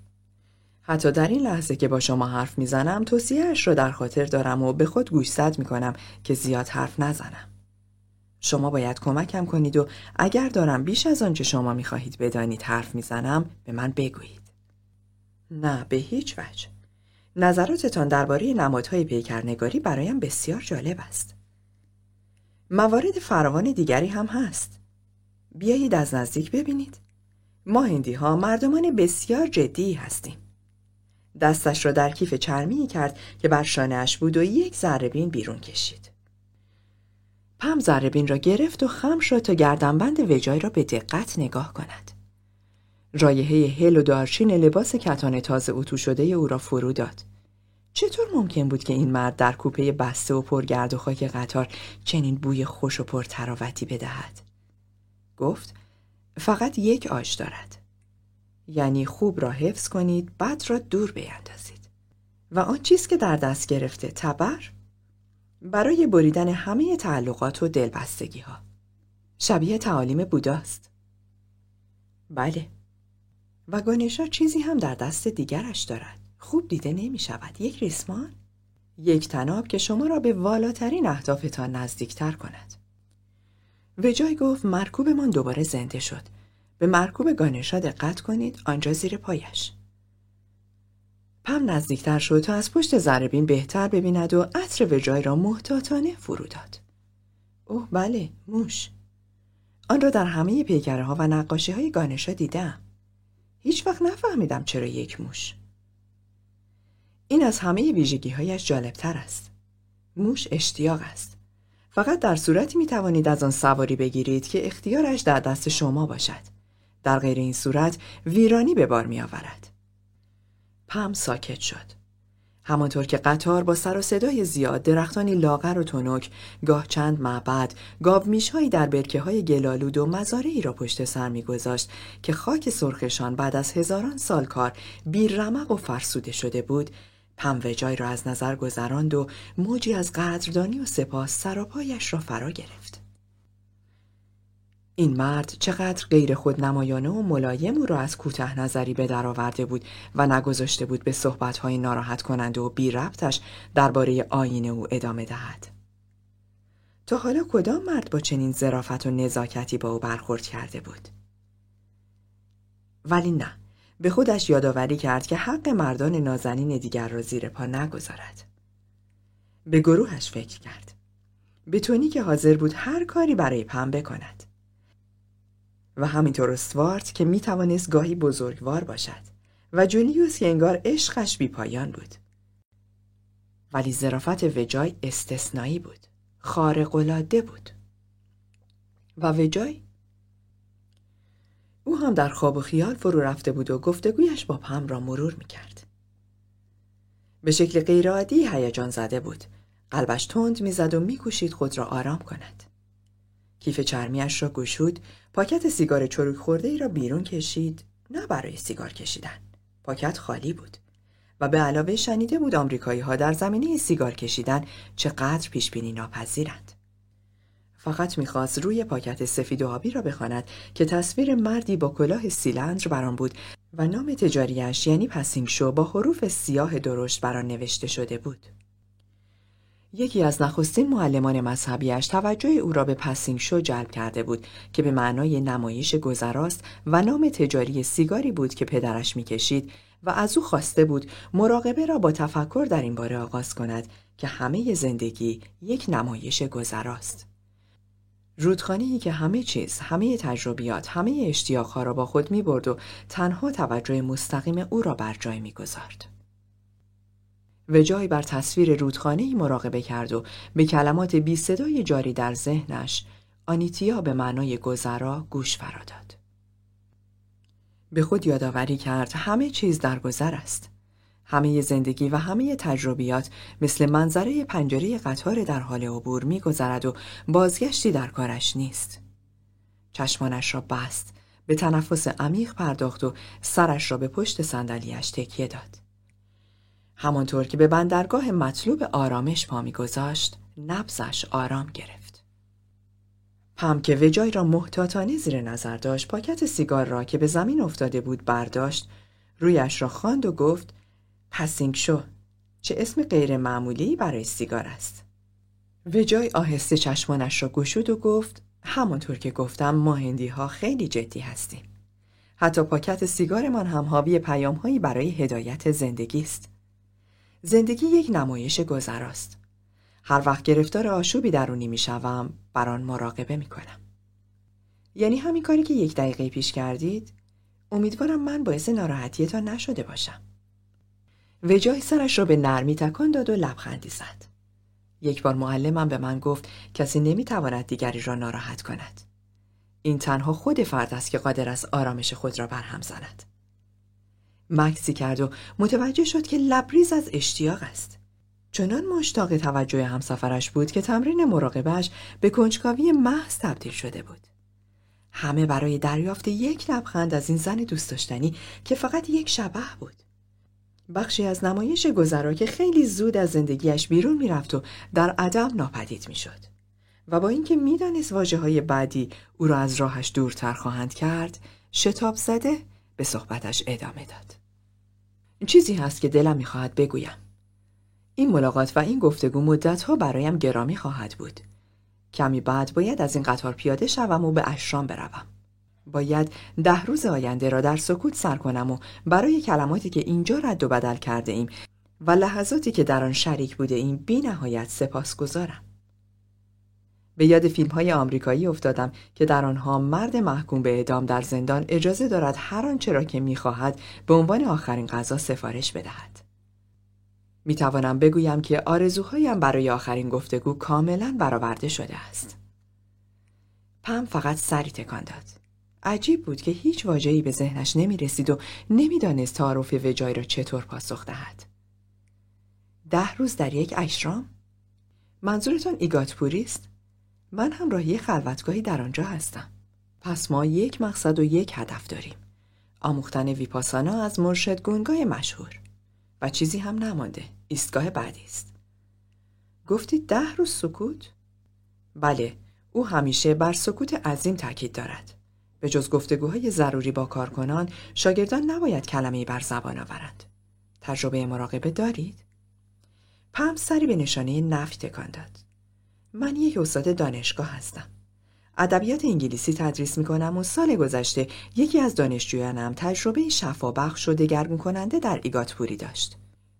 حتی در این لحظه که با شما حرف می‌زنم توصیهاش را در خاطر دارم و به خود گوشزد می کنم که زیاد حرف نزنم. شما باید کمکم کنید و اگر دارم بیش از آنچه شما می‌خواهید بدانید حرف می‌زنم به من بگویید. نه به هیچ وجه. نظراتتان درباره نمادهای پیکرنگاری برایم بسیار جالب است. موارد فراوان دیگری هم هست. بیایید از نزدیک ببینید. ما هندی ها مردمان بسیار جدی هستیم. دستش را در کیف چرمی کرد که بر شانهاش بود و یک ذربین بیرون کشید. پم ذربین را گرفت و خم شد تا گردنبند وجای را به دقت نگاه کند. رایحه هل و دارچین لباس کتان تازه اتو شده او را فرو داد. چطور ممکن بود که این مرد در کوپه بسته و پرگرد و خاک قطار چنین بوی خوش و پرتراوتی بدهد؟ گفت فقط یک آش دارد. یعنی خوب را حفظ کنید بعد را دور بیندازید. و آن چیز که در دست گرفته تبر برای بریدن همه تعلقات و دلبستگی ها. شبیه تعالیم بوداست. بله و گانشا چیزی هم در دست دیگرش دارد خوب دیده نمی شود یک ریسمان یک تناب که شما را به والاترین اهدافتان نزدیکتر کند جای گفت مرکوبمان دوباره زنده شد به مرکوب گانشا دقت کنید آنجا زیر پایش پم نزدیکتر شد تا از پشت زربین بهتر ببیند و عطر وجای را محتاطانه فرو داد اوه بله موش آن را در همه پیکره ها و نقاشی های گانشا دیدم هیچ وقت نفهمیدم چرا یک موش. این از همه ویژگی هایش جالبتر است. موش اشتیاق است. فقط در صورتی می توانید از آن سواری بگیرید که اختیارش در دست شما باشد. در غیر این صورت ویرانی به بار می آورد. پم ساکت شد. همانطور که قطار با سر و صدای زیاد درختانی لاغر و تنک گاه چند معبد گاومیشهایی در برکه های گلالود و مزارعی را پشت سر میگذاشت که خاک سرخشان بعد از هزاران سال کار بیرمق و فرسوده شده بود پموجای را از نظر گذراند و موجی از قدردانی و سپاس سراپایش را فرا گرفت این مرد چقدر غیر خود نمایانه و ملایم او را از کوته نظری به در آورده بود و نگذاشته بود به صحبتهای ناراحت کننده و بی ربطش درباره آین او ادامه دهد. تا حالا کدام مرد با چنین ظرافت و نزاکتی با او برخورد کرده بود؟ ولی نه، به خودش یادآوری کرد که حق مردان نازنین دیگر را زیر پا نگذارد. به گروهش فکر کرد. به تونی که حاضر بود هر کاری برای پم بکند. و همینطور استوارت که می توانست گاهی بزرگوار باشد و جولیوس که انگار عشقش بی پایان بود. ولی ظرافت وجای استثنایی بود. خارق‌العاده بود. و وجای او هم در خواب و خیال فرو رفته بود و گفتگویش با پم را مرور می کرد. به شکل غیرعادی هیجان زده بود. قلبش تند می‌زد و میکوشید خود را آرام کند. کیف چرمیش را گشود، پاکت سیگار چروک خورده ای را بیرون کشید، نه برای سیگار کشیدن. پاکت خالی بود. و به علاوه شنیده بود آمریکایی ها در زمینه سیگار کشیدن چقدر پیش بینی ناپذیرند. فقط می‌خواست روی پاکت سفید و آبی را بخواند که تصویر مردی با کلاه سیلندر بر آن بود و نام تجاریش یعنی پسینگ شو با حروف سیاه درشت بر آن نوشته شده بود. یکی از نخستین معلمان مذهبیش توجه او را به پسینگ شو جلب کرده بود که به معنای نمایش گذراست و نام تجاری سیگاری بود که پدرش می‌کشید و از او خواسته بود مراقبه را با تفکر در این باره آغاز کند که همه زندگی یک نمایش گذراست. رودخانه‌ای که همه چیز، همه تجربیات، همه اشتیاقها را با خود می برد و تنها توجه مستقیم او را بر جای می گذارد. و جای بر تصویر رودخانه‌ای مراقبه کرد و به کلمات بی صدای جاری در ذهنش آنیتیا به معنای گذرا گوش فراداد. به خود یادآوری کرد همه چیز در گذر است. همه زندگی و همه تجربیات مثل منظره پنجره قطار در حال عبور میگذرد و بازگشتی در کارش نیست. چشمانش را بست، به تنفس عمیق پرداخت و سرش را به پشت صندلیاش تکیه داد. همانطور که به بندرگاه مطلوب آرامش پا میگذاشت، نبزش آرام گرفت. پم که وجای را محتاطانه زیر نظر داشت پاکت سیگار را که به زمین افتاده بود برداشت رویش را خواند و گفت پسینگ شو چه اسم غیر معمولی برای سیگار است. وجای آهسته چشمانش را گشود و گفت همانطور که گفتم ما هندی ها خیلی جدی هستیم. حتی پاکت سیگارمان هم حاوی پیام هایی برای هدایت زندگی است. زندگی یک نمایش گذراست هر وقت گرفتار آشوبی درونی می شوم بر آن مراقبه می کنم یعنی همین کاری که یک دقیقه پیش کردید امیدوارم من باعث ناراحتیتان نشده باشم وجای سرش را به نرمی تکان داد و لبخندی زد. یک بار معلمم به من گفت کسی نمی‌تواند دیگری را ناراحت کند. این تنها خود فرد است که قادر است آرامش خود را برهم زند. مکسی کرد و متوجه شد که لبریز از اشتیاق است. چنان مشتاق توجه همسفرش بود که تمرین مراقبهش به کنجکاوی محض تبدیل شده بود. همه برای دریافت یک لبخند از این زن دوست داشتنی که فقط یک شبه بود. بخشی از نمایش گذرا که خیلی زود از زندگیش بیرون می‌رفت و در عدم ناپدید می‌شد و با اینکه می‌دانست واجه های بعدی او را از راهش دورتر خواهند کرد شتاب زده به صحبتش ادامه داد چیزی هست که دلم می‌خواهد بگویم. این ملاقات و این گفتگو مدتها برایم گرامی خواهد بود. کمی بعد باید از این قطار پیاده شوم و به اشرام بروم. باید ده روز آینده را در سکوت سر کنم و برای کلماتی که اینجا رد و بدل کرده ایم و لحظاتی که در آن شریک بوده ایم بی نهایت سپاس گذارم. به یاد فیلم های آمریکایی افتادم که در آنها مرد محکوم به اعدام در زندان اجازه دارد هر آنچه را که می‌خواهد به عنوان آخرین غذا سفارش بدهد. می توانم بگویم که آرزوهایم برای آخرین گفتگو کاملا برآورده شده است. پم فقط سری تکان داد. عجیب بود که هیچ واجهی به ذهنش نمی رسید و نمی‌دانست تعارف وجای را چطور پاسخ دهد. ده روز در یک اشرام؟ منظورتان ایگاتپوری است؟ من هم راهی خلوتگاهی در آنجا هستم. پس ما یک مقصد و یک هدف داریم. آموختن ویپاسانا از مرشد گونگای مشهور. و چیزی هم نمانده. ایستگاه بعدی است. گفتی ده روز سکوت؟ بله، او همیشه بر سکوت عظیم تاکید دارد. به جز گفتگوهای ضروری با کارکنان شاگردان نباید کلمه بر زبان آورند تجربه مراقبه دارید پم سری به نشانه نفی تکان داد من یک استاد دانشگاه هستم ادبیات انگلیسی تدریس می کنم و سال گذشته یکی از دانشجویانم تجربه شفابخش و دگرگون کننده در ایگاتپوری داشت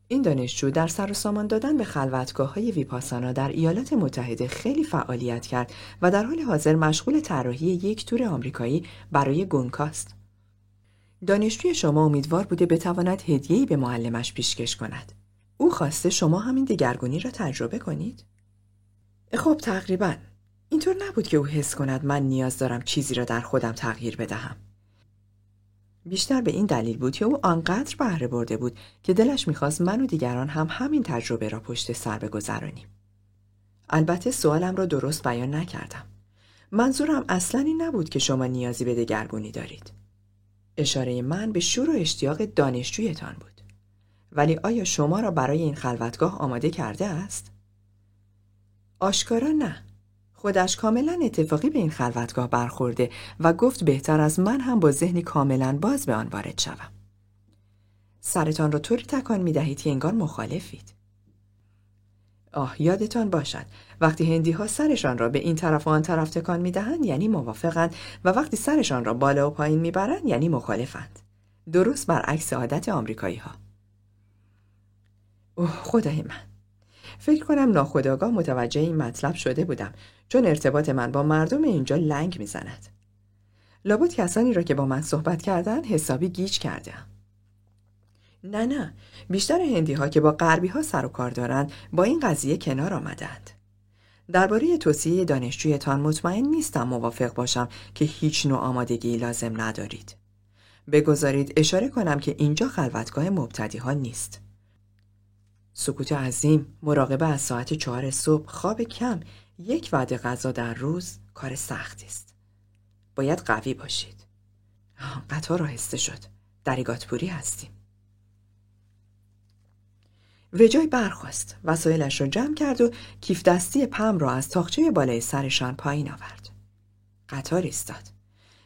این دانشجو در سر و سامان دادن به خلوتگاه های ویپاسانا در ایالات متحده خیلی فعالیت کرد و در حال حاضر مشغول طراحی یک تور آمریکایی برای گونکاست. دانشجوی شما امیدوار بوده بتواند هدیه‌ای به معلمش پیشکش کند. او خواسته شما همین دگرگونی را تجربه کنید؟ خب تقریبا. اینطور نبود که او حس کند من نیاز دارم چیزی را در خودم تغییر بدهم. بیشتر به این دلیل بود که او آنقدر بهره برده بود که دلش می‌خواست من و دیگران هم همین تجربه را پشت سر بگذرانیم. البته سوالم را درست بیان نکردم. منظورم اصلا این نبود که شما نیازی به دگرگونی دارید. اشاره من به شور و اشتیاق دانشجویتان بود. ولی آیا شما را برای این خلوتگاه آماده کرده است؟ آشکارا نه. خودش کاملا اتفاقی به این خلوتگاه برخورده و گفت بهتر از من هم با ذهنی کاملا باز به آن وارد شوم. سرتان را طوری تکان می دهید که انگار مخالفید. آه یادتان باشد وقتی هندی ها سرشان را به این طرف و آن طرف تکان می دهند یعنی موافقند و وقتی سرشان را بالا و پایین می برند یعنی مخالفند. درست برعکس عادت آمریکایی ها. اوه خدای من. فکر کنم ناخداگاه متوجه این مطلب شده بودم چون ارتباط من با مردم اینجا لنگ می‌زند. لابد کسانی را که با من صحبت کردن حسابی گیج کردم. نه نه بیشتر هندی ها که با غربی ها سر و کار دارند با این قضیه کنار آمدند. درباره توصیه دانشجویتان مطمئن نیستم موافق باشم که هیچ نوع آمادگی لازم ندارید. بگذارید اشاره کنم که اینجا خلوتگاه مبتدی ها نیست. سکوت عظیم، مراقبه از ساعت چهار صبح، خواب کم، یک وعده غذا در روز کار سختی است. باید قوی باشید. قطار آهسته شد. در پوری هستیم. وجای برخواست وسایلش را جمع کرد و کیف دستی پم را از تاخچه بالای سرشان پایین آورد قطار ایستاد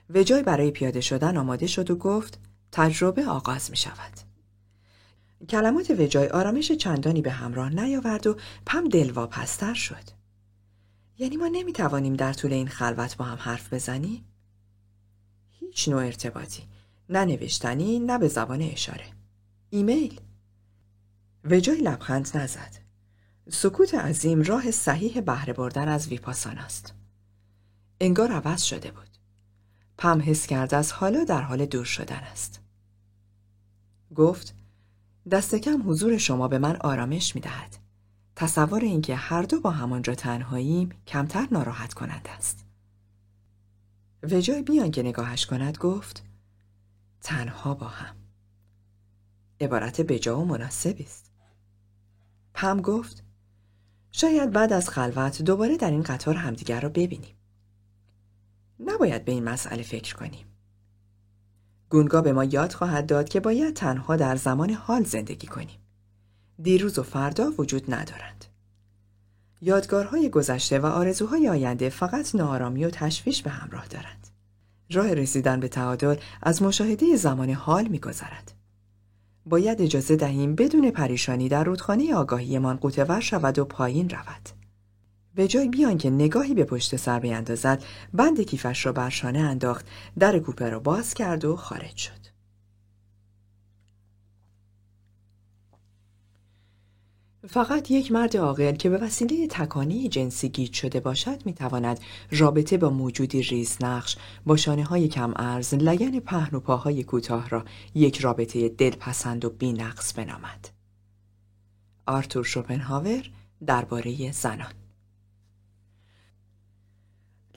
وجای برای پیاده شدن آماده شد و گفت تجربه آغاز می شود کلمات وجای آرامش چندانی به همراه نیاورد و پم دلواپستر شد یعنی ما نمی توانیم در طول این خلوت با هم حرف بزنیم؟ هیچ نوع ارتباطی نه نوشتنی نه به زبان اشاره ایمیل وجای لبخند نزد. سکوت عظیم راه صحیح بهره بردن از ویپاسان است. انگار عوض شده بود. پم حس کرد از حالا در حال دور شدن است. گفت دست کم حضور شما به من آرامش می دهد. تصور اینکه هر دو با همانجا تنهاییم کمتر ناراحت کنند است. وجای بیان که نگاهش کند گفت تنها با هم. عبارت بجا و مناسبی است. پم گفت شاید بعد از خلوت دوباره در این قطار همدیگر را ببینیم. نباید به این مسئله فکر کنیم. گونگا به ما یاد خواهد داد که باید تنها در زمان حال زندگی کنیم. دیروز و فردا وجود ندارند. یادگارهای گذشته و آرزوهای آینده فقط نارامی و تشویش به همراه دارند. راه رسیدن به تعادل از مشاهده زمان حال میگذرد. باید اجازه دهیم بدون پریشانی در رودخانه آگاهیمان قوتور شود و پایین رود. به جای بیان که نگاهی به پشت سر بیندازد بند کیفش را بر شانه انداخت در کوپه را باز کرد و خارج شد فقط یک مرد عاقل که به وسیله تکانی جنسی گیج شده باشد می‌تواند رابطه با موجودی ریزنقش با شانه های کم ارز لگن پهن و پاهای کوتاه را یک رابطه دلپسند و بینقص بنامد. آرتور شوپنهاور درباره زنان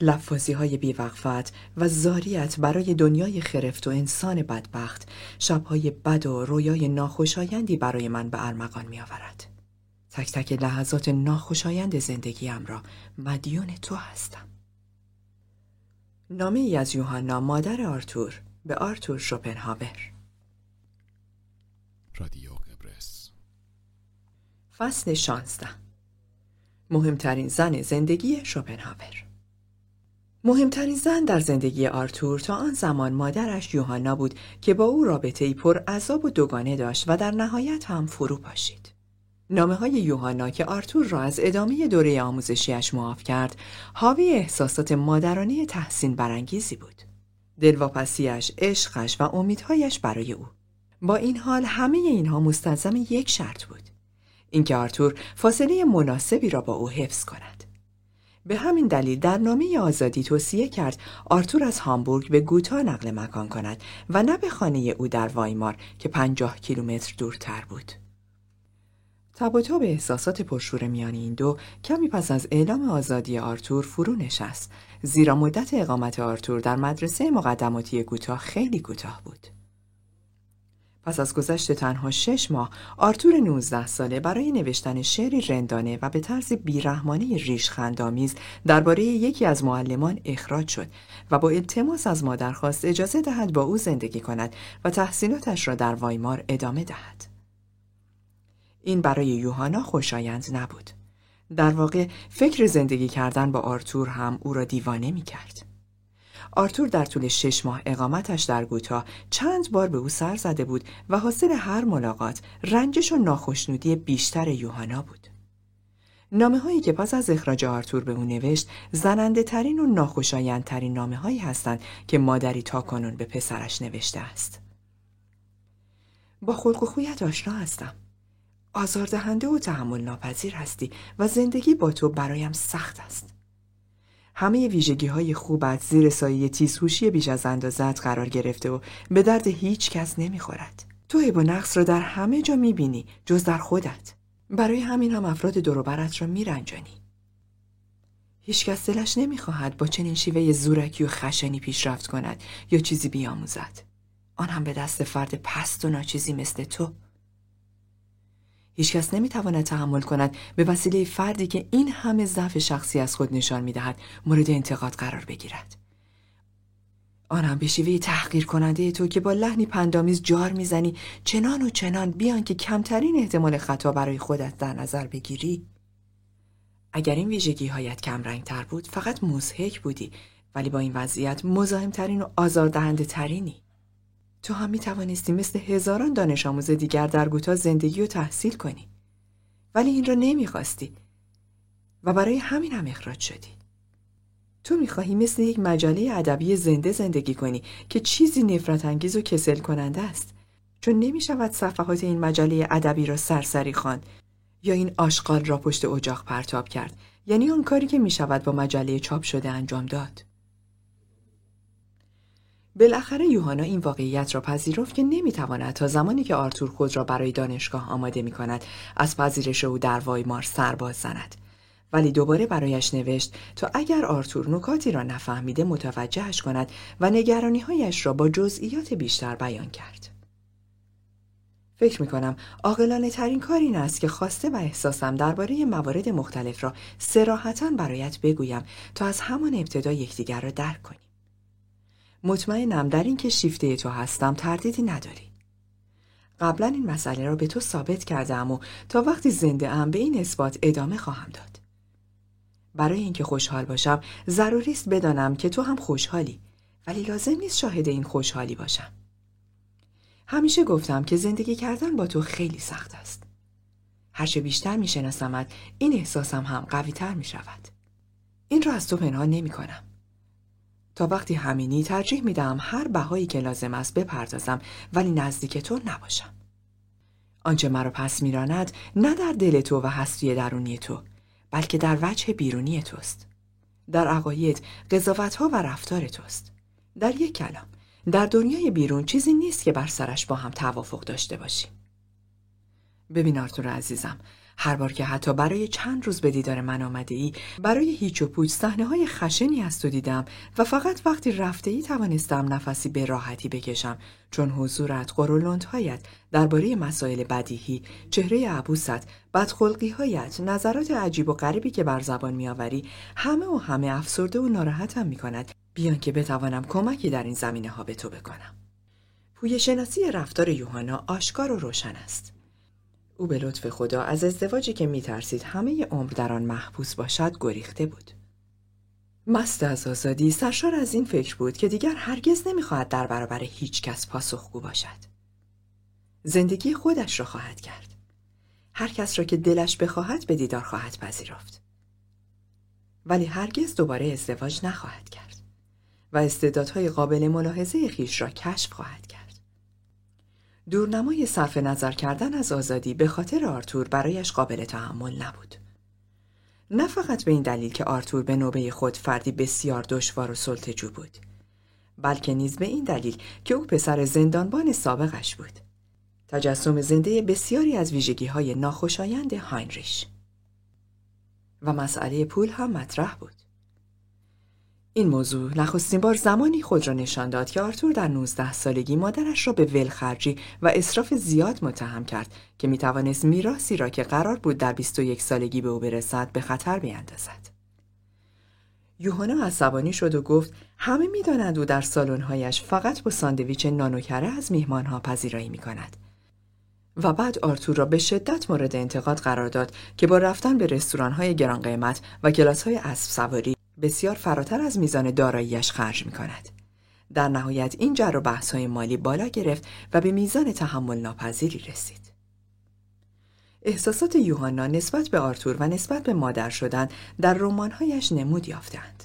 لفاظی های بیوقفت و زاریت برای دنیای خرفت و انسان بدبخت شبهای بد و رویای ناخوشایندی برای من به ارمغان می آورد. تک تک لحظات ناخوشایند زندگیم را مدیون تو هستم. نامه ای از یوحنا مادر آرتور به آرتور شوپنهاور رادیو قبرس فصل شانزده مهمترین زن زندگی شوپنهاور مهمترین زن در زندگی آرتور تا آن زمان مادرش یوحنا بود که با او رابطه ای پر عذاب و دوگانه داشت و در نهایت هم فرو پاشید. نامه های یوحنا که آرتور را از ادامه دوره آموزشیش معاف کرد حاوی احساسات مادرانه تحسین برانگیزی بود. دلواپسیش عشقش و امیدهایش برای او. با این حال همه اینها مستلزم یک شرط بود. اینکه آرتور فاصله مناسبی را با او حفظ کند. به همین دلیل در نامه آزادی توصیه کرد آرتور از هامبورگ به گوتا نقل مکان کند و نه به خانه او در وایمار که پنجاه کیلومتر دورتر بود. تب و تاب احساسات پرشور میان این دو کمی پس از اعلام آزادی آرتور فرو نشست زیرا مدت اقامت آرتور در مدرسه مقدماتی کوتاه خیلی کوتاه بود. پس از گذشت تنها شش ماه آرتور 19 ساله برای نوشتن شعری رندانه و به طرز بیرحمانه ریشخندآمیز درباره یکی از معلمان اخراج شد و با التماس از مادر خواست اجازه دهد با او زندگی کند و تحصیلاتش را در وایمار ادامه دهد. این برای یوهانا خوشایند نبود. در واقع فکر زندگی کردن با آرتور هم او را دیوانه می کرد. آرتور در طول شش ماه اقامتش در گوتا چند بار به او سر زده بود و حاصل هر ملاقات رنجش و ناخشنودی بیشتر یوهانا بود. نامه هایی که پس از اخراج آرتور به او نوشت زننده ترین و ناخوشایند ترین نامه هایی هستند که مادری تا کنون به پسرش نوشته است. با خلق و خویت آشنا هستم. آزاردهنده و تحمل ناپذیر هستی و زندگی با تو برایم سخت است. همه ویژگی های خوبت زیر سایه تیزهوشی بیش از اندازت قرار گرفته و به درد هیچ کس نمی‌خورد. تو عیب و نقص را در همه جا می‌بینی جز در خودت. برای همین هم افراد دوروبرت را میرنجانی. هیچ کس دلش نمی‌خواهد با چنین شیوه زورکی و خشنی پیشرفت کند یا چیزی بیاموزد. آن هم به دست فرد پست و ناچیزی مثل تو. هیچکس نمی‌تواند تحمل کند به وسیله فردی که این همه ضعف شخصی از خود نشان می‌دهد مورد انتقاد قرار بگیرد. آنم به شیوه تحقیر کننده تو که با لحنی پندامیز جار می‌زنی چنان و چنان بیان که کمترین احتمال خطا برای خودت در نظر بگیری. اگر این ویژگی هایت کم تر بود فقط مزهک بودی ولی با این وضعیت مزاحمترین و آزاردهنده ترینی تو هم می توانستی مثل هزاران دانش آموز دیگر در گوتا زندگی و تحصیل کنی. ولی این را نمی‌خواستی و برای همین هم اخراج شدی. تو می‌خواهی مثل یک مجله ادبی زنده زندگی کنی که چیزی نفرت انگیز و کسل کننده است. چون نمی شود صفحات این مجله ادبی را سرسری خواند یا این آشغال را پشت اجاق پرتاب کرد یعنی آن کاری که می شود با مجله چاپ شده انجام داد. بالاخره یوهانا این واقعیت را پذیرفت که نمی‌تواند تا زمانی که آرتور خود را برای دانشگاه آماده می کند از پذیرش او در وایمار سرباز زند. ولی دوباره برایش نوشت تا اگر آرتور نکاتی را نفهمیده متوجهش کند و نگرانیهایش را با جزئیات بیشتر بیان کرد. فکر می کنم عاقلانه ترین کار این است که خواسته و احساسم درباره موارد مختلف را سراحتا برایت بگویم تا از همان ابتدا یکدیگر را درک کنیم. مطمئنم در اینکه شیفته تو هستم تردیدی نداری. قبلا این مسئله را به تو ثابت کردم و تا وقتی زنده ام به این اثبات ادامه خواهم داد. برای اینکه خوشحال باشم ضروری است بدانم که تو هم خوشحالی ولی لازم نیست شاهد این خوشحالی باشم. همیشه گفتم که زندگی کردن با تو خیلی سخت است. هرچه بیشتر میشناسمت این احساسم هم قویتر می شود. این را از تو پنهان نمی کنم. وقتی همینی ترجیح میدم هر بهایی که لازم است بپردازم ولی نزدیک تو نباشم. آنچه مرا پس میراند نه در دل تو و هستی درونی تو بلکه در وجه بیرونی توست. در عقاید قضاوت و رفتار توست. در یک کلام در دنیای بیرون چیزی نیست که بر سرش با هم توافق داشته باشیم. ببین آرتور عزیزم هر بار که حتی برای چند روز به دیدار من آمده ای برای هیچ و پوچ صحنه های خشنی از تو دیدم و فقط وقتی رفته ای توانستم نفسی به راحتی بکشم. چون حضورت هایت درباره مسائل بدیهی چهره عبوست بدخلقی هایت نظرات عجیب و غریبی که بر زبان میآوری همه و همه افسرده و ناراحتم می کند بیان که بتوانم کمکی در این زمینه ها به تو بکنم. پوی شناسی رفتار یوهانا آشکار و روشن است. او به لطف خدا از ازدواجی که میترسید همه عمر در آن محبوس باشد گریخته بود. مست از آزادی سرشار از این فکر بود که دیگر هرگز نمی‌خواهد در برابر هیچ کس پاسخگو باشد. زندگی خودش را خواهد کرد. هر کس را که دلش بخواهد به دیدار خواهد پذیرفت. ولی هرگز دوباره ازدواج نخواهد کرد و استعدادهای قابل ملاحظه خیش را کشف خواهد کرد. دورنمای صرف نظر کردن از آزادی به خاطر آرتور برایش قابل تحمل نبود. نه فقط به این دلیل که آرتور به نوبه خود فردی بسیار دشوار و سلطجو بود بلکه نیز به این دلیل که او پسر زندانبان سابقش بود. تجسم زنده بسیاری از ویژگی های ناخوشایند هاینریش. و مسئله پول هم مطرح بود. این موضوع نخستین بار زمانی خود را نشان داد که آرتور در 19 سالگی مادرش را به ولخرجی و اصراف زیاد متهم کرد که می توانست میراثی را که قرار بود در 21 سالگی به او برسد به خطر بیندازد. یوهانا عصبانی شد و گفت همه می‌دانند او در سالن‌هایش فقط با ساندویچ نانوکره از میهمانها پذیرایی می کند. و بعد آرتور را به شدت مورد انتقاد قرار داد که با رفتن به رستوران‌های گران قیمت و کلاس‌های اسب سواری بسیار فراتر از میزان داراییش خرج می کند. در نهایت این جر و بحث های مالی بالا گرفت و به میزان تحمل ناپذیری رسید. احساسات یوحنا نسبت به آرتور و نسبت به مادر شدن در رمانهایش نمود یافتند.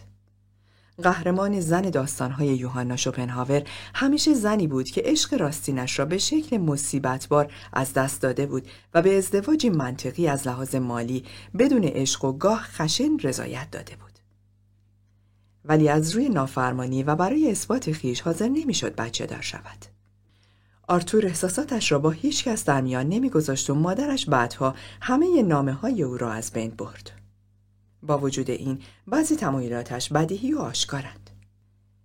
قهرمان زن داستانهای یوحنا شوپنهاور همیشه زنی بود که عشق راستینش را به شکل مصیبتبار از دست داده بود و به ازدواجی منطقی از لحاظ مالی بدون عشق و گاه خشن رضایت داده بود. ولی از روی نافرمانی و برای اثبات خیش حاضر نمی‌شد بچه دار شود. آرتور احساساتش را با هیچ کس در میان نمیگذاشت و مادرش بعدها همه نامه های او را از بین برد. با وجود این بعضی تمایلاتش بدیهی و آشکارند.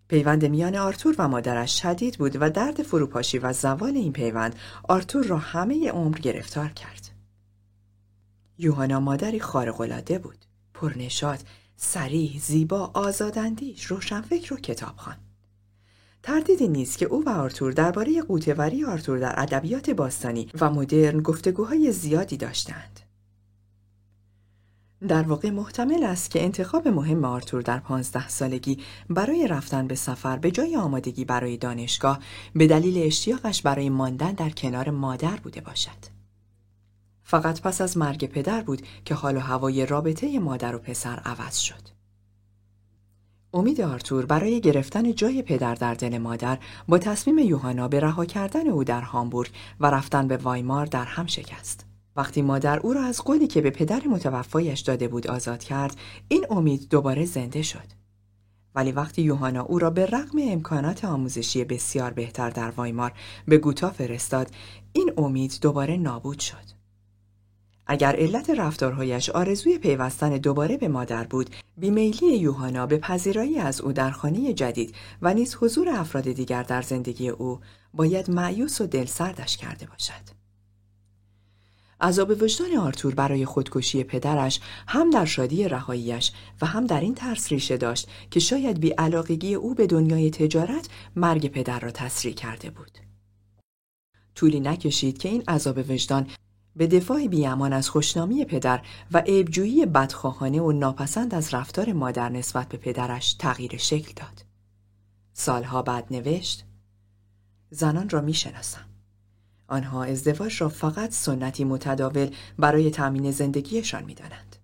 پیوند میان آرتور و مادرش شدید بود و درد فروپاشی و زوال این پیوند آرتور را همه عمر گرفتار کرد. یوهانا مادری خارق‌العاده بود. پرنشاد سریع، زیبا، آزاداندیش، روشنفکر و کتابخوان. تردیدی نیست که او و آرتور درباره قوتوری آرتور در ادبیات باستانی و مدرن گفتگوهای زیادی داشتند. در واقع محتمل است که انتخاب مهم آرتور در پانزده سالگی برای رفتن به سفر به جای آمادگی برای دانشگاه به دلیل اشتیاقش برای ماندن در کنار مادر بوده باشد. فقط پس از مرگ پدر بود که حال و هوای رابطه مادر و پسر عوض شد. امید آرتور برای گرفتن جای پدر در دل مادر با تصمیم یوهانا به رها کردن او در هامبورگ و رفتن به وایمار در هم شکست. وقتی مادر او را از قولی که به پدر متوفایش داده بود آزاد کرد، این امید دوباره زنده شد. ولی وقتی یوهانا او را به رغم امکانات آموزشی بسیار بهتر در وایمار به گوتا فرستاد، این امید دوباره نابود شد. اگر علت رفتارهایش آرزوی پیوستن دوباره به مادر بود بیمیلی یوهانا به پذیرایی از او در خانه جدید و نیز حضور افراد دیگر در زندگی او باید معیوس و دلسردش کرده باشد عذاب وجدان آرتور برای خودکشی پدرش هم در شادی رهاییش و هم در این ترس ریشه داشت که شاید بیعلاقگی او به دنیای تجارت مرگ پدر را تسریع کرده بود. طولی نکشید که این عذاب وجدان به دفاع بیامان از خوشنامی پدر و عیبجویی بدخواهانه و ناپسند از رفتار مادر نسبت به پدرش تغییر شکل داد. سالها بعد نوشت زنان را می. آنها ازدواج را فقط سنتی متداول برای تأمین زندگیشان می دانند.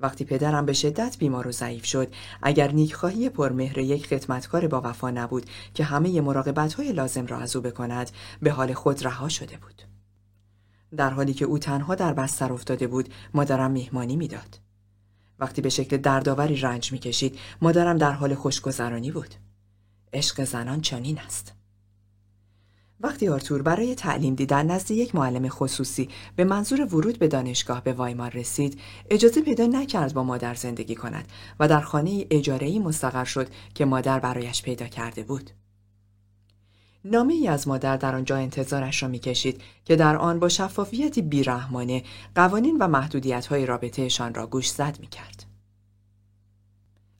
وقتی پدرم به شدت بیمار و ضعیف شد اگر نیکخواهی پرمهر یک خدمتکار با وفا نبود که همه مراقبت های لازم را از او بکند به حال خود رها شده بود در حالی که او تنها در بستر افتاده بود مادرم میهمانی می‌داد. وقتی به شکل دردآوری رنج می‌کشید مادرم در حال خوشگذرانی بود. عشق زنان چنین است. وقتی آرتور برای تعلیم دیدن نزد یک معلم خصوصی به منظور ورود به دانشگاه به وایمار رسید اجازه پیدا نکرد با مادر زندگی کند و در خانه اجاره‌ای مستقر شد که مادر برایش پیدا کرده بود. نامه ای از مادر در آنجا انتظارش را می‌کشید که در آن با شفافیتی بیرحمانه قوانین و محدودیت های رابطهشان را گوش زد می‌کرد.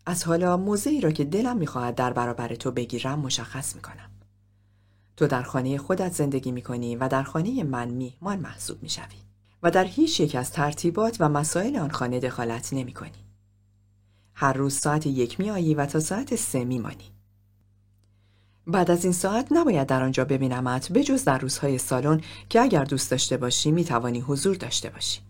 از حالا موضعی را که دلم می‌خواهد در برابر تو بگیرم مشخص می‌کنم. تو در خانه خودت زندگی می‌کنی و در خانه من میهمان محسوب می‌شوی و در هیچ یک از ترتیبات و مسائل آن خانه دخالت نمی‌کنی. هر روز ساعت یک میایی و تا ساعت سه میمانی. بعد از این ساعت نباید در آنجا ببینمت جز در روزهای سالن که اگر دوست داشته باشی می توانی حضور داشته باشی.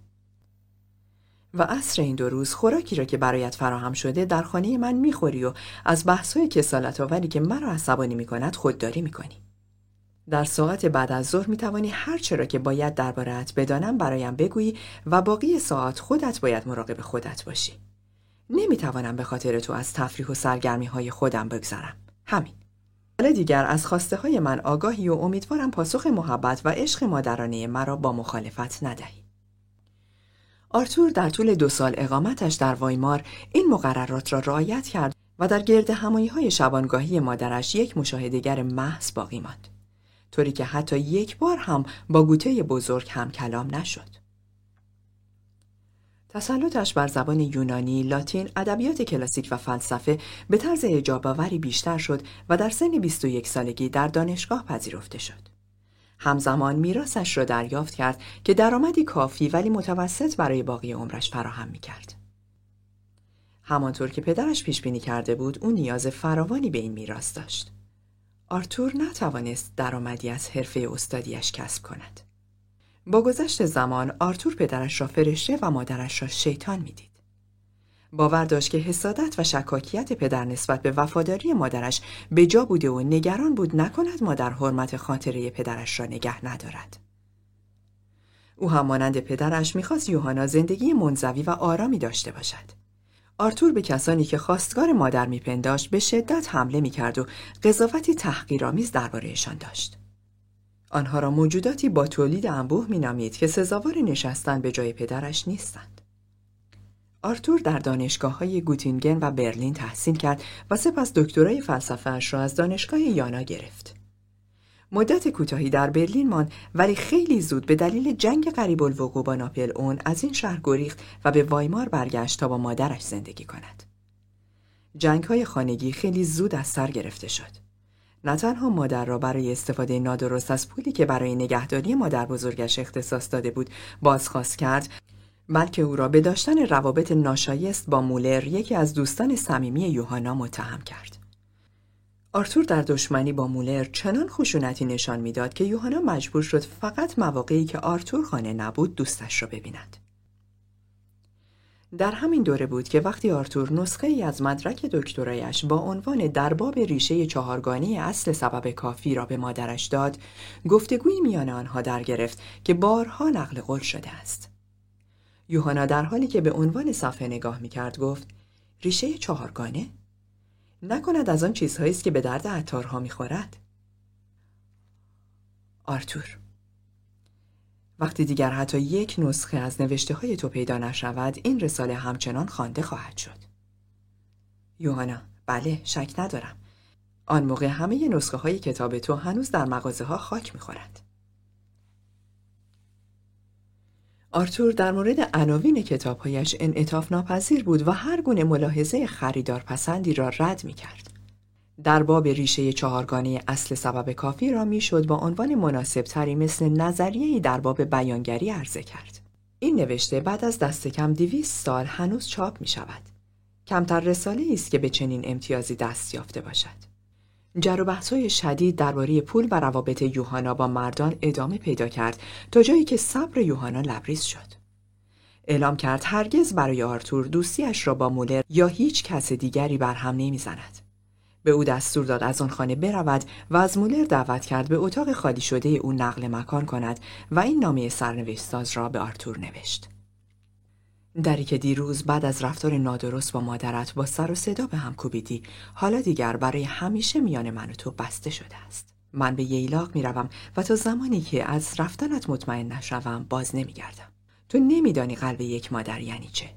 و عصر این دو روز خوراکی را که برایت فراهم شده در خانه من می‌خوری و از بحثهای کسالت آوری که مرا عصبانی می کند خودداری می کنی. در ساعت بعد از ظهر می توانی هر چرا که باید دربارهت بدانم برایم بگویی و باقی ساعت خودت باید مراقب خودت باشی. نمی توانم به خاطر تو از تفریح و سرگرمی های خودم بگذرم. همین. حال دیگر از خواسته های من آگاهی و امیدوارم پاسخ محبت و عشق مادرانه مرا با مخالفت ندهی. آرتور در طول دو سال اقامتش در وایمار این مقررات را رعایت کرد و در گرد همایی های شبانگاهی مادرش یک مشاهدگر محض باقی ماند. طوری که حتی یک بار هم با گوته بزرگ هم کلام نشد. تسلطش بر زبان یونانی، لاتین، ادبیات کلاسیک و فلسفه به طرز اجاباوری بیشتر شد و در سن 21 سالگی در دانشگاه پذیرفته شد. همزمان میراثش را دریافت کرد که درآمدی کافی ولی متوسط برای باقی عمرش فراهم می کرد. همانطور که پدرش پیش بینی کرده بود، او نیاز فراوانی به این میراث داشت. آرتور نتوانست درآمدی از حرفه استادیش کسب کند. با گذشت زمان آرتور پدرش را فرشته و مادرش را شیطان می‌دید. باور داشت که حسادت و شکاکیت پدر نسبت به وفاداری مادرش به جا بوده و نگران بود نکند مادر حرمت خاطره پدرش را نگه ندارد. او هم مانند پدرش می‌خواست یوهانا زندگی منزوی و آرامی داشته باشد. آرتور به کسانی که خواستگار مادر میپنداشت به شدت حمله می‌کرد و قضاوتی تحقیرآمیز دربارهشان داشت. آنها را موجوداتی با تولید انبوه مینامید که سزاوار نشستن به جای پدرش نیستند. آرتور در دانشگاه های گوتینگن و برلین تحصیل کرد و سپس دکترای فلسفه را از دانشگاه یانا گرفت. مدت کوتاهی در برلین ماند ولی خیلی زود به دلیل جنگ قریب الوقوع با ناپل اون از این شهر گریخت و به وایمار برگشت تا با مادرش زندگی کند. جنگ های خانگی خیلی زود از سر گرفته شد. نه تنها مادر را برای استفاده نادرست از پولی که برای نگهداری مادر بزرگش اختصاص داده بود بازخواست کرد بلکه او را به داشتن روابط ناشایست با مولر یکی از دوستان صمیمی یوهانا متهم کرد. آرتور در دشمنی با مولر چنان خشونتی نشان می‌داد که یوهانا مجبور شد فقط مواقعی که آرتور خانه نبود دوستش را ببیند. در همین دوره بود که وقتی آرتور نسخه ای از مدرک دکترایش با عنوان درباب ریشه چهارگانی اصل سبب کافی را به مادرش داد، گفتگوی میان آنها در گرفت که بارها نقل قول شده است. یوهانا در حالی که به عنوان صفحه نگاه می‌کرد گفت ریشه چهارگانه؟ نکند از آن چیزهایی است که به درد عطارها می‌خورد؟ آرتور وقتی دیگر حتی یک نسخه از نوشته های تو پیدا نشود این رساله همچنان خوانده خواهد شد. یوهانا بله شک ندارم. آن موقع همه نسخه های کتاب تو هنوز در مغازه ها خاک می‌خورند. آرتور در مورد عناوین کتابهایش انعطاف ناپذیر بود و هر گونه ملاحظه خریدار پسندی را رد می کرد. در باب ریشه چهارگانه اصل سبب کافی را می‌شد با عنوان مناسب تری مثل نظریه‌ای در باب بیانگری عرضه کرد. این نوشته بعد از دست کم دویست سال هنوز چاپ می شود. کمتر رساله است که به چنین امتیازی دست یافته باشد. جر های شدید درباره پول و روابط یوهانا با مردان ادامه پیدا کرد تا جایی که صبر یوهانا لبریز شد. اعلام کرد هرگز برای آرتور دوستیش را با مولر یا هیچ کس دیگری بر هم نمی‌زند. به او دستور داد از آن خانه برود و از مولر دعوت کرد به اتاق خالی شده او نقل مکان کند و این نامه سرنوشتساز را به آرتور نوشت. دری که دیروز بعد از رفتار نادرست با مادرت با سر و صدا به هم کوبیدی حالا دیگر برای همیشه میان من و تو بسته شده است. من به ییلاق می‌روم و تا زمانی که از رفتنت مطمئن نشوم باز نمیگردم. تو نمیدانی قلب یک مادر یعنی چه؟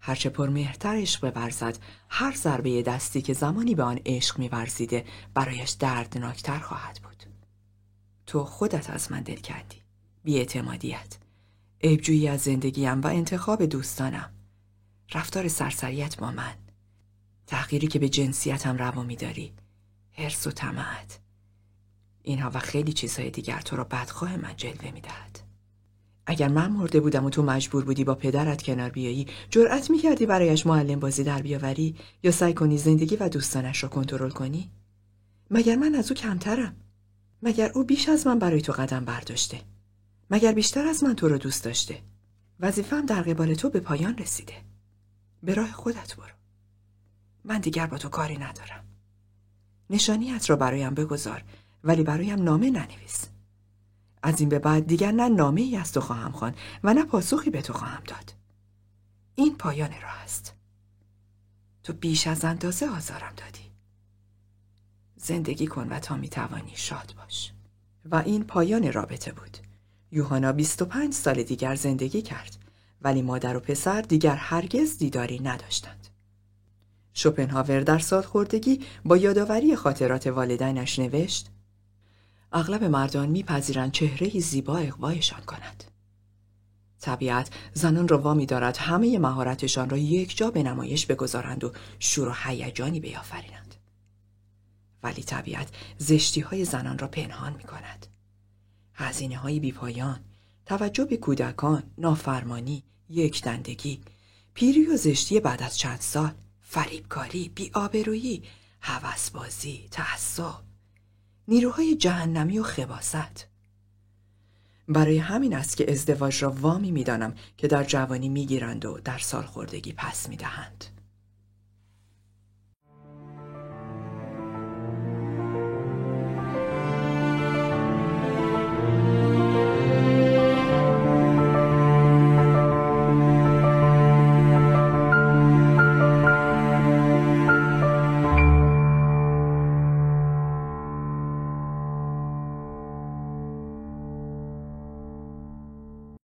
هرچه پرمهرتر عشق بورزد هر ضربه دستی که زمانی به آن عشق میورزیده برایش دردناکتر خواهد بود. تو خودت از من دل کندی بیاعتمادیت عیبجویی از زندگیم و انتخاب دوستانم. رفتار سرسریت با من. تغییری که به جنسیتم روا میداری. حرس و طمعت. اینها و خیلی چیزهای دیگر تو را بدخواه من جلوه می‌دهد. اگر من مرده بودم و تو مجبور بودی با پدرت کنار بیایی جرأت می‌کردی برایش معلم بازی در بیاوری؟ یا سعی کنی زندگی و دوستانش را کنترل کنی؟ مگر من از او کمترم؟ مگر او بیش از من برای تو قدم برداشته؟ مگر بیشتر از من تو را دوست داشته؟ وظیفم در قبال تو به پایان رسیده. به راه خودت برو. من دیگر با تو کاری ندارم. نشانیت را برایم بگذار ولی برایم نامه ننویس. از این به بعد دیگر نه نامه ای از تو خواهم خوان و نه پاسخی به تو خواهم داد. این پایان راه است. تو بیش از اندازه آزارم دادی. زندگی کن و تا می‌توانی شاد باش. و این پایان رابطه بود. یوهانا 25 سال دیگر زندگی کرد. ولی مادر و پسر دیگر هرگز دیداری نداشتند. شوپنهاور در سالخوردگی با یادآوری خاطرات والدینش نوشت اغلب مردان میپذیرند چهره زیبا اقوایشان کند. طبیعت زنان را وامی دارد همه مهارتشان را یک جا به نمایش بگذارند و شور و هیجانی بیافرینند. ولی طبیعت زشتی های زنان را پنهان می کند هزینه های بیپایان توجه به کودکان نافرمانی یک دندگی پیری و زشتی بعد از چند سال فریبکاری بیآبرویی هوسبازی تعصب. نیروهای جهنمی و خباست برای همین است که ازدواج را وامی می‌دانم که در جوانی می‌گیرند و در سالخوردگی پس می‌دهند.